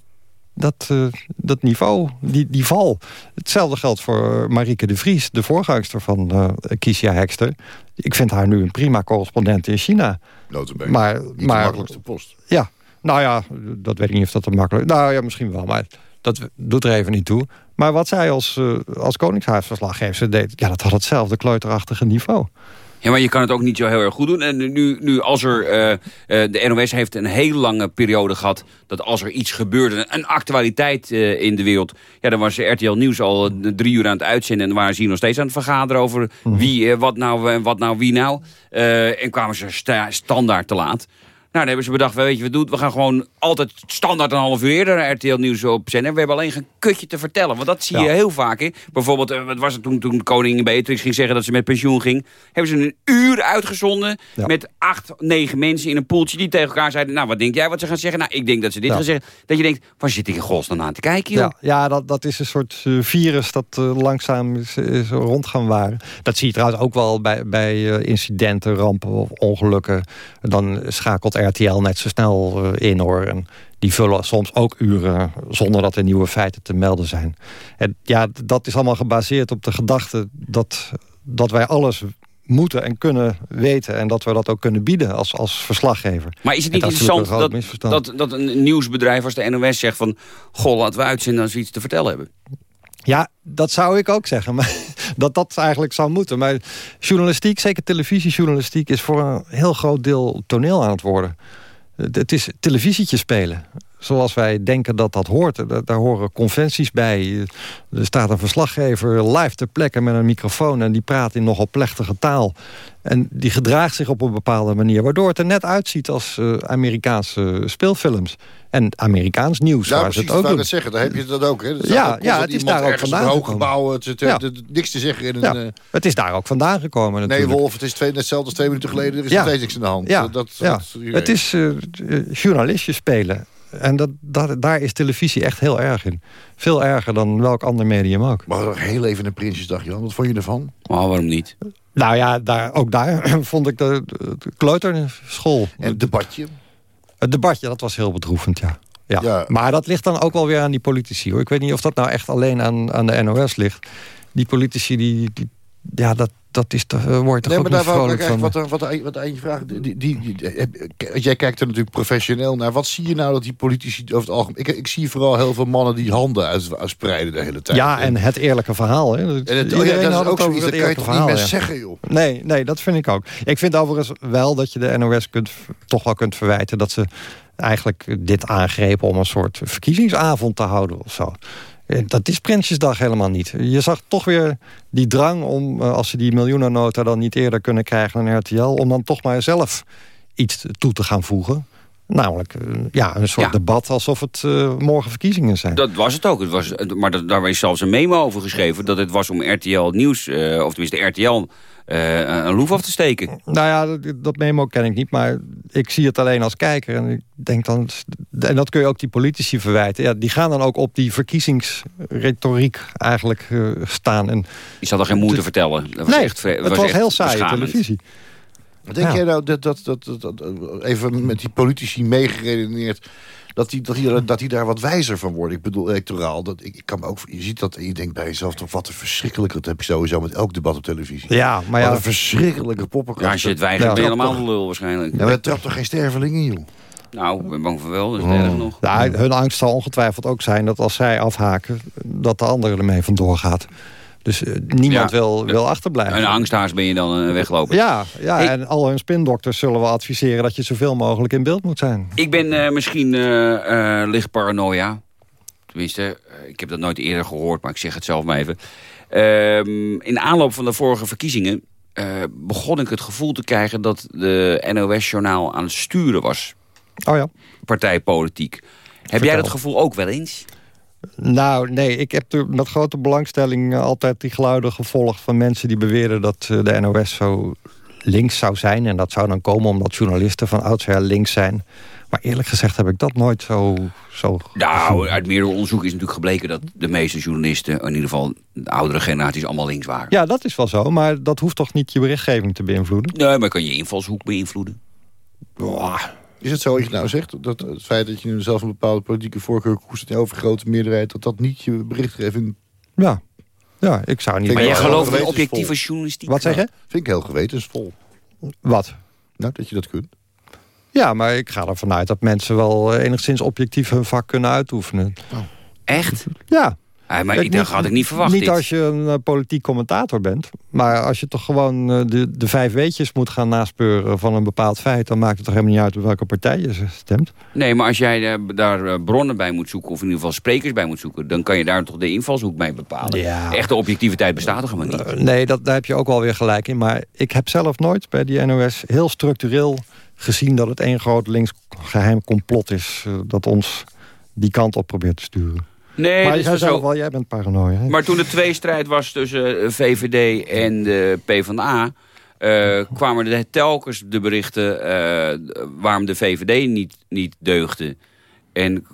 dat, eh, dat niveau, die, die val. Hetzelfde geldt voor Marieke de Vries, de voorgangster van eh Kiesja Hekster. Ik vind haar nu een prima correspondent in China. Notabene. Maar, Niet de maar makkelijkste post. ja, nou ja, dat weet ik niet of dat een makkelijk... Nou ja, misschien wel, maar dat doet er even niet toe. Maar wat zij als, eh als Koningshuisverslaggever deed... ja, dat had hetzelfde kleuterachtige niveau. Ja, maar je kan het ook niet zo heel erg goed doen. En nu, nu als er... eh, eh, de NOS heeft een heel lange periode gehad... dat als er iets gebeurde, een actualiteit in de wereld... ja, dan was RTL Nieuws al drie uur aan het uitzenden... en dan waren ze hier nog steeds aan het vergaderen over... wie, eh, wat nou en wat nou, wie nou. En kwamen ze sta- standaard te laat. Nou, dan hebben ze bedacht, weet je wat we doen? We gaan gewoon altijd standaard een half uur eerder naar RTL Nieuws opzenden. We hebben alleen geen kutje te vertellen. Want dat zie je Ja. heel vaak. Hè? Bijvoorbeeld, eh, wat was het toen, toen koningin Beatrix ging zeggen dat ze met pensioen ging? Hebben ze een uur uitgezonden Ja. met acht, negen mensen in een poeltje die tegen elkaar zeiden... Nou, wat denk jij wat ze gaan zeggen? Nou, ik denk dat ze dit Ja. gaan zeggen. Dat je denkt, waar zit ik in godsnaam aan te kijken, joh? Ja, ja dat, dat is een soort eh, virus dat eh, langzaam is, is rond gaan waren. Dat zie je trouwens ook wel bij, bij incidenten, rampen of ongelukken. Dan schakelt RTL net zo snel eh, in hoor. En die vullen soms ook uren zonder dat er nieuwe feiten te melden zijn. En ja, dat is allemaal gebaseerd op de gedachte dat, dat wij alles moeten en kunnen weten... en dat we dat ook kunnen bieden als, als verslaggever. Maar is het niet dat interessant dat, dat, dat een nieuwsbedrijf als de NOS zegt van... Goh, laten we uitzenden als we iets te vertellen hebben. Ja, dat zou ik ook zeggen. Maar dat dat eigenlijk zou moeten. Maar journalistiek, zeker televisiejournalistiek... is voor een heel groot deel toneel aan het worden. Het is televisietje spelen. Zoals wij denken dat dat hoort. Daar, daar horen conventies bij. Er staat een verslaggever live ter plekke met een microfoon... en die praat in nogal plechtige taal. En die gedraagt zich op een bepaalde manier... waardoor het er net uitziet als eh, Amerikaanse speelfilms. En Amerikaans nieuws, Nou, waar ze het dat ook doen. net zeggen. Daar heb je dat ook. Hè. Dat Ja, ja, het is daar ook vandaan gebouw. Het, het, Ja. het- niks te zeggen in Ja, een... eh, het is daar ook vandaan gekomen nee, natuurlijk. Wolf, het is twee, hetzelfde als twee minuten geleden. Er is Ja. nog steeds niks aan de hand. Ja, Dat, dat, ja. het is eh, eh, journalistje spelen. En dat, dat, daar is televisie echt heel erg in. Veel erger dan welk ander medium ook. Nog heel even een Prinsjesdag, Jan? Wat vond je ervan? Maar waarom niet? Nou ja, daar, ook daar vond ik de, de, de kleuterschool. En het debatje? Het debatje, dat was heel bedroevend, ja. Ja. Ja. Maar dat ligt dan ook wel weer aan die politici. hoor. Ik weet niet of dat nou echt alleen aan, aan de NOS ligt. Die politici, die, die, ja, dat, dat is toch, eh, word je toch Nee, ook maar daar vrolijk van. eigenlijk wat, wat, wat, wat aan je vraag. Die, die, die, die- heb- jij kijkt er natuurlijk professioneel naar. Wat zie je nou dat die politici over het algemeen... Ik, ik zie vooral heel veel mannen die handen uit, uitspreiden de hele tijd. Ja, en het eerlijke verhaal. Hè. En het, oh Iedereen ja, dat had is ook het over zoiets. Dat kan je eerlijke toch niet verhaal, meer ja. zeggen, joh. Nee, nee, dat vind ik ook. Ik vind overigens wel dat je de NOS kunt, toch wel kunt verwijten... dat ze eigenlijk dit aangrepen om een soort verkiezingsavond te houden of zo. Eh, Dat is Prinsjesdag helemaal niet. Je zag toch weer die drang om, eh, als ze die miljoenennota dan niet eerder kunnen krijgen dan RTL... om dan toch maar zelf iets toe te gaan voegen. Namelijk eh, ja, een soort Ja. debat alsof het morgen verkiezingen zijn. Dat was het ook. Het was, maar dat, daar is zelfs een memo over geschreven... dat het was om RTL Nieuws, of tenminste RTL, eh, een loef af te steken. Nou ja, dat, dat memo ken ik niet, maar ik zie het alleen als kijker. En ik denk dan, en dat kun je ook die politici verwijten. Ja, die gaan dan ook op die verkiezingsretoriek eigenlijk eh, staan. En, Je zat er geen moeite te vertellen. Dat was nee, echt, dat het was, echt heel saaie televisie. Denk Ja. jij nou dat, dat, dat, dat, dat- even met die politici meegeredeneerd... Dat die, dat, die, dat die daar wat wijzer van worden. Ik bedoel, electoraal. Dat, ik, ik kan me ook, je ziet dat en je denkt bij jezelf... toch wat een verschrikkelijk... Dat heb je sowieso met elk debat op televisie. Ja, maar Wat ja, een verschrikkelijke poppenkast. Ja, als je het weigert, Ja. ben je helemaal de lul waarschijnlijk. Ja, maar het trapt toch geen sterveling in, joh? Nou, ik ben bang voor wel, is Oh. nog. nou, hun angst zal ongetwijfeld ook zijn dat als zij afhaken... dat de andere ermee vandoor gaat. Dus eh, niemand Ja. wil, wil achterblijven. Een angsthaas ben je dan eh, weglopen. Ja, ja Hey. en al hun spindokters zullen wel adviseren... dat je zoveel mogelijk in beeld moet zijn. Ik ben eh, misschien eh, licht paranoia. Tenminste, ik heb dat nooit eerder gehoord, maar ik zeg het zelf maar even. Ehm, in aanloop van de vorige verkiezingen begon ik het gevoel te krijgen dat de NOS-journaal aan het sturen was. Oh ja. Partijpolitiek. Heb jij dat gevoel ook wel eens? Nou, nee, ik heb er met grote belangstelling eh, altijd die geluiden gevolgd... van mensen die beweerden dat eh, de NOS zo links zou zijn. En dat zou dan komen omdat journalisten van oudsher links zijn. Maar eerlijk gezegd heb ik dat nooit zo... zo Nou, uit meerdere onderzoek is natuurlijk gebleken dat de meeste journalisten, in ieder geval de oudere generaties, allemaal links waren. Ja, dat is wel zo, maar dat hoeft toch niet je berichtgeving te beïnvloeden? Nee, maar kan je invalshoek beïnvloeden? Is het zo wat je nou zegt? Dat het feit dat je nu zelf een bepaalde politieke voorkeur koestert... in overgrote meerderheid, dat dat niet je berichtgeving... Ja, ja ik zou niet... Maar jij gelooft in objectieve journalistiek? Wat zeg je? Vind ik heel gewetensvol. Wat? Nou, dat je dat kunt. Ja, maar ik ga ervan uit dat mensen wel eh, enigszins objectief hun vak kunnen uitoefenen. Echt? Ja, Maar Kijk, ik, dat had ik niet verwacht. Niet dit. als je een eh, politiek commentator bent. Maar als je toch gewoon eh, de, de vijf weetjes moet gaan naspeuren van een bepaald feit... dan maakt het toch helemaal niet uit welke partij je stemt. Nee, maar als jij eh, daar bronnen bij moet zoeken... of in ieder geval sprekers bij moet zoeken... dan kan je daar toch de invalshoek mee bepalen. Ja. Echte objectiviteit bestaat toch helemaal niet? Nee, dat, daar heb je ook wel weer gelijk in. Maar ik heb zelf nooit bij die NOS heel structureel gezien... dat het één groot linksgeheim complot is... dat ons die kant op probeert te sturen. Nee, maar zei wel zelf zo. wel, jij bent paranoia. hè? Maar toen de tweestrijd was tussen eh, VVD en de PvdA... eh kwamen er telkens de berichten eh, waarom de VVD niet, niet deugde. En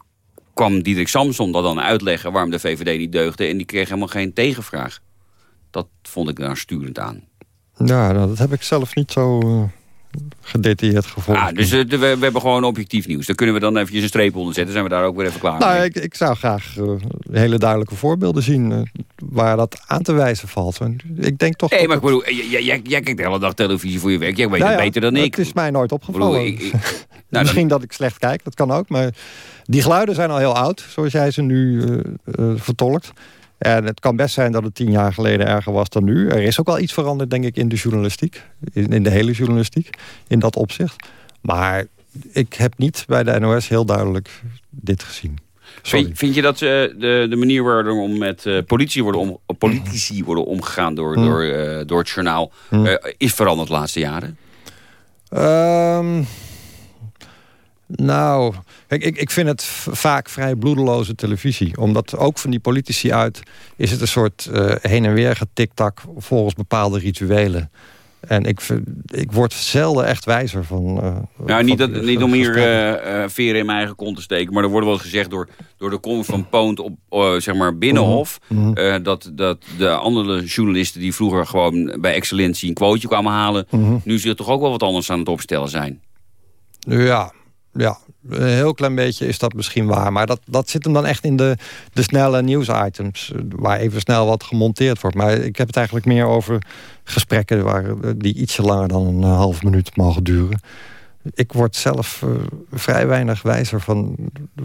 kwam Diederik Samson dat dan uitleggen waarom de VVD niet deugde... en die kreeg helemaal geen tegenvraag. Dat vond ik daar sturend aan. Ja, nou, dat heb ik zelf niet zo gedetailleerd gevolgd. Ah, dus eh, we, we hebben gewoon objectief nieuws. Daar kunnen we dan eventjes een streep onder zetten. zijn we daar ook weer even klaar Nou, mee. ik, ik zou graag eh, hele duidelijke voorbeelden zien eh, waar dat aan te wijzen valt. Ik denk toch. Nee, maar ik het- bedoel, jij, jij, kijkt de hele dag televisie voor je werk. Jij weet Ja, het ja, beter dan ik. Het is mij nooit opgevallen. Ik bedoel, ik- ik- nou, Misschien dat ik slecht kijk, dat kan ook. Maar die geluiden zijn al heel oud, zoals jij ze nu vertolkt. En het kan best zijn dat het tien jaar geleden erger was dan nu. Er is ook wel iets veranderd, denk ik, in de journalistiek. In, de hele journalistiek, in dat opzicht. Maar ik heb niet bij de NOS heel duidelijk dit gezien. Sorry. Vind, je dat eh, de, de manier waarop er om met eh, politie worden om, politici worden omgegaan door, Hmm. door, eh, door het journaal... Hmm. eh, is veranderd de laatste jaren? Ehm, nou, kijk, ik, ik vind het vaak vrij bloedeloze televisie. Omdat ook van die politici uit is het een soort eh, heen en weer getiktak volgens bepaalde rituelen. En ik, ik word zelden echt wijzer van. eh, Nou, niet, dat, niet om hier eh, veren in mijn eigen kont te steken... maar er wordt wel eens gezegd door, door de kom van Poont op zeg maar Binnenhof... Mhm. eh, dat, dat de andere journalisten die vroeger gewoon bij Excellentie een quoteje kwamen halen... Mhm. nu zich toch ook wel wat anders aan het opstellen zijn. Ja, ja, een heel klein beetje is dat misschien waar. Maar dat, dat zit hem dan echt in de, de snelle nieuwsitems... eh, waar even snel wat gemonteerd wordt. Maar ik heb het eigenlijk meer over gesprekken... Waar, eh, die ietsje langer dan een eh, half minuut mogen duren. Ik word zelf eh, vrij weinig wijzer van...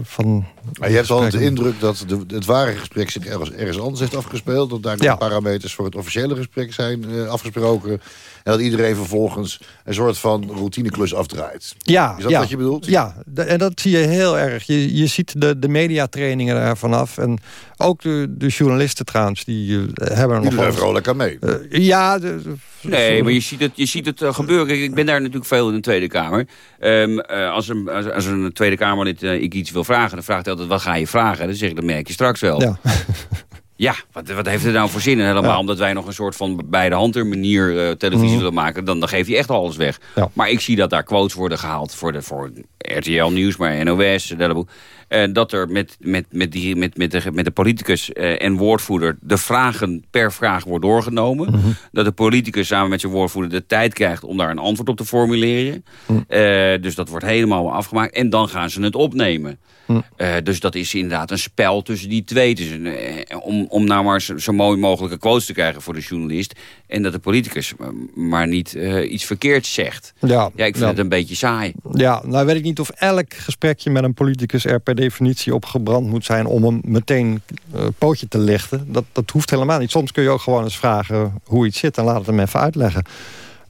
van Maar je hebt al de indruk dat de, het ware gesprek zich ergens, ergens anders heeft afgespeeld. Dat daar Ja. de parameters voor het officiële gesprek zijn eh, afgesproken. En dat iedereen vervolgens een soort van routineklus afdraait. Ja, Is dat ja. wat je bedoelt? Ja, en dat zie je heel erg. Je, je ziet de, de mediatrainingen ervan af. En ook de, de journalisten trouwens, die eh, hebben er Die nog doen er vrolijk aan mee. Ja, de- Nee, maar je ziet het, je ziet het eh, gebeuren. Ik ben daar natuurlijk veel in de Tweede Kamer. Ehm, eh, als, een, als, als een Tweede Kamerlid eh, ik iets wil vragen... dan vraagt hij altijd, wat ga je vragen? Dan zeg ik, dat merk je straks wel. Ja. Ja, wat, wat heeft het nou voor zin? En helemaal Ja. omdat wij nog een soort van bij de hand manier televisie Mhm. willen maken... Dan, dan geef je echt alles weg. Ja. Maar ik zie dat daar quotes worden gehaald voor, de, voor RTL Nieuws, maar NOS, een heleboel. En dat er met, met, met, die, met, met, de, met de politicus eh, en woordvoerder de vragen per vraag wordt doorgenomen. Mhm. Dat de politicus samen met zijn woordvoerder de tijd krijgt om daar een antwoord op te formuleren. Mhm. Eh, dus dat wordt helemaal afgemaakt. En dan gaan ze het opnemen. Mhm. Eh, dus dat is inderdaad een spel tussen die twee. Dus, eh, om, om nou maar zo, zo mooi mogelijke quotes te krijgen voor de journalist. En dat de politicus eh, maar niet eh, iets verkeerds zegt. Ja, Ja, ik vind ja. het een beetje saai. Ja, nou weet ik niet of elk gesprekje met een politicus er per definitie op gebrand moet zijn om hem meteen eh, pootje te lichten. Dat, dat hoeft helemaal niet. Soms kun je ook gewoon eens vragen hoe iets zit en laat het hem even uitleggen.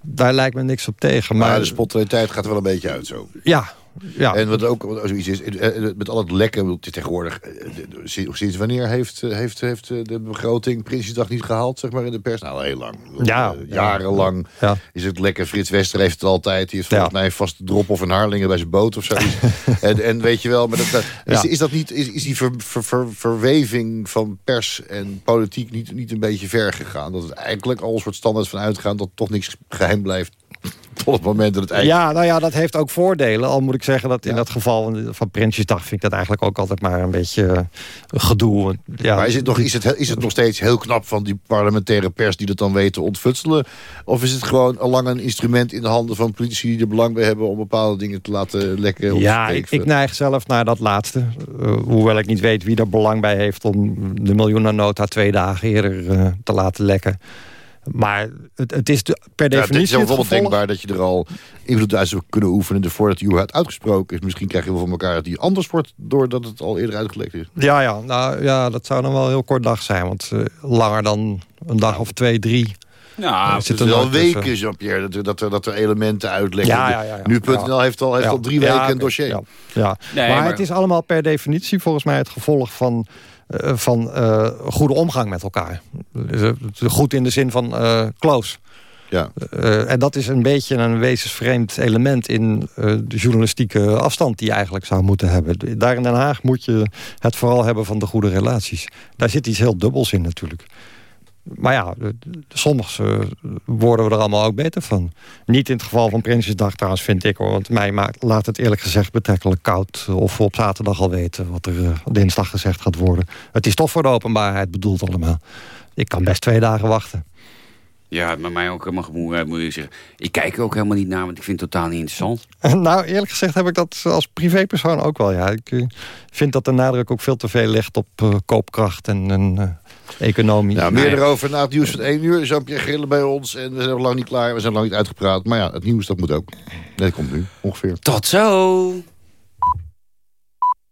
Daar lijkt me niks op tegen. Maar Maar, de spontaniteit gaat er wel een beetje uit zo. ja, ja. En wat ook zoiets is, eh, eh, met al het lekken, want tegenwoordig, eh, sinds wanneer heeft, heeft, heeft de begroting Prinsjesdag niet gehaald, zeg maar, in de pers? Nou, heel lang. Ja. Jarenlang Ja. is het lekker. Frits Wester heeft het altijd. Die heeft volgens mij vast drop of een Harlingen bij zijn boot of zoiets. en, en weet je wel, maar dat, is, is dat niet, is, is die ver, ver- ver- verweving van pers en politiek niet, niet een beetje ver gegaan? Dat het eigenlijk al een soort standaard van uitgaan dat toch niks geheim blijft tot het moment dat het eigenlijk... Ja, nou ja, dat heeft ook voordelen. Al moet ik zeggen dat in dat geval van- Prinsjesdag... vind ik dat eigenlijk ook altijd maar een beetje eh, gedoe. Ja, Maar is het, nog, is, het, is het nog steeds heel knap van die parlementaire pers die dat dan weten te ontfutselen? Of is het gewoon al lang een instrument in de handen van politici die er belang bij hebben om bepaalde dingen te laten lekken? Ja, ik neig zelf naar dat laatste. Eh, hoewel ik niet weet wie er belang bij heeft om de miljoenennota twee dagen eerder eh, te laten lekken. Maar het, het is de, per Ja, het definitie is het bijvoorbeeld gevolg- denkbaar dat je er al invloed uit zou kunnen oefenen... voordat die überhaupt uitgesproken is. Misschien krijg je wel van elkaar dat die anders wordt... doordat het al eerder uitgelekt is. Ja, ja, nou, ja, dat zou dan wel een heel kort dag zijn. Want eh, langer dan een dag of twee, drie... Ja, het zit is er tussen. weken, Jean-Pierre, dat, er- dat, er- dat er elementen uitleggen. Ja, ja, ja, ja. Nu.nl Ja. heeft al, heeft Ja. al drie Ja, weken een dossier. Ja. Ja. Nee, maar, maar- het is allemaal per definitie volgens mij het gevolg van, van eh, goede omgang met elkaar. Dus, eh, Goed in de zin van eh, close. Ja. Eh, en dat is een beetje een wezensvreemd element in eh, de journalistieke afstand die je eigenlijk zou moeten hebben. Daar in Den Haag moet je het vooral hebben van de goede relaties. Daar zit iets heel dubbels in natuurlijk. Maar ja, soms eh, worden we er allemaal ook beter van. Niet in het geval van Prinsjesdag trouwens, vind ik. Hoor, want mij maakt, laat het eerlijk gezegd betrekkelijk koud... of we op zaterdag al weten wat er eh, dinsdag gezegd gaat worden. Het is toch voor de openbaarheid bedoeld allemaal. Ik kan best twee dagen wachten. Ja, met mij ook helemaal gemoe, moet ik zeggen. Ik kijk er ook helemaal niet naar, want ik vind het totaal niet interessant. Nou, eerlijk gezegd heb ik dat als privépersoon ook wel. Ja. Ik eh, vind dat de nadruk ook veel te veel ligt op eh, koopkracht en, en economie. Nou, meer erover na het nieuws van 1 uur. Jean-Pierre Grillen bij ons. En we zijn nog lang niet klaar. We zijn nog lang niet uitgepraat. Maar ja, het nieuws dat moet ook. Dat komt nu, ongeveer. Tot zo!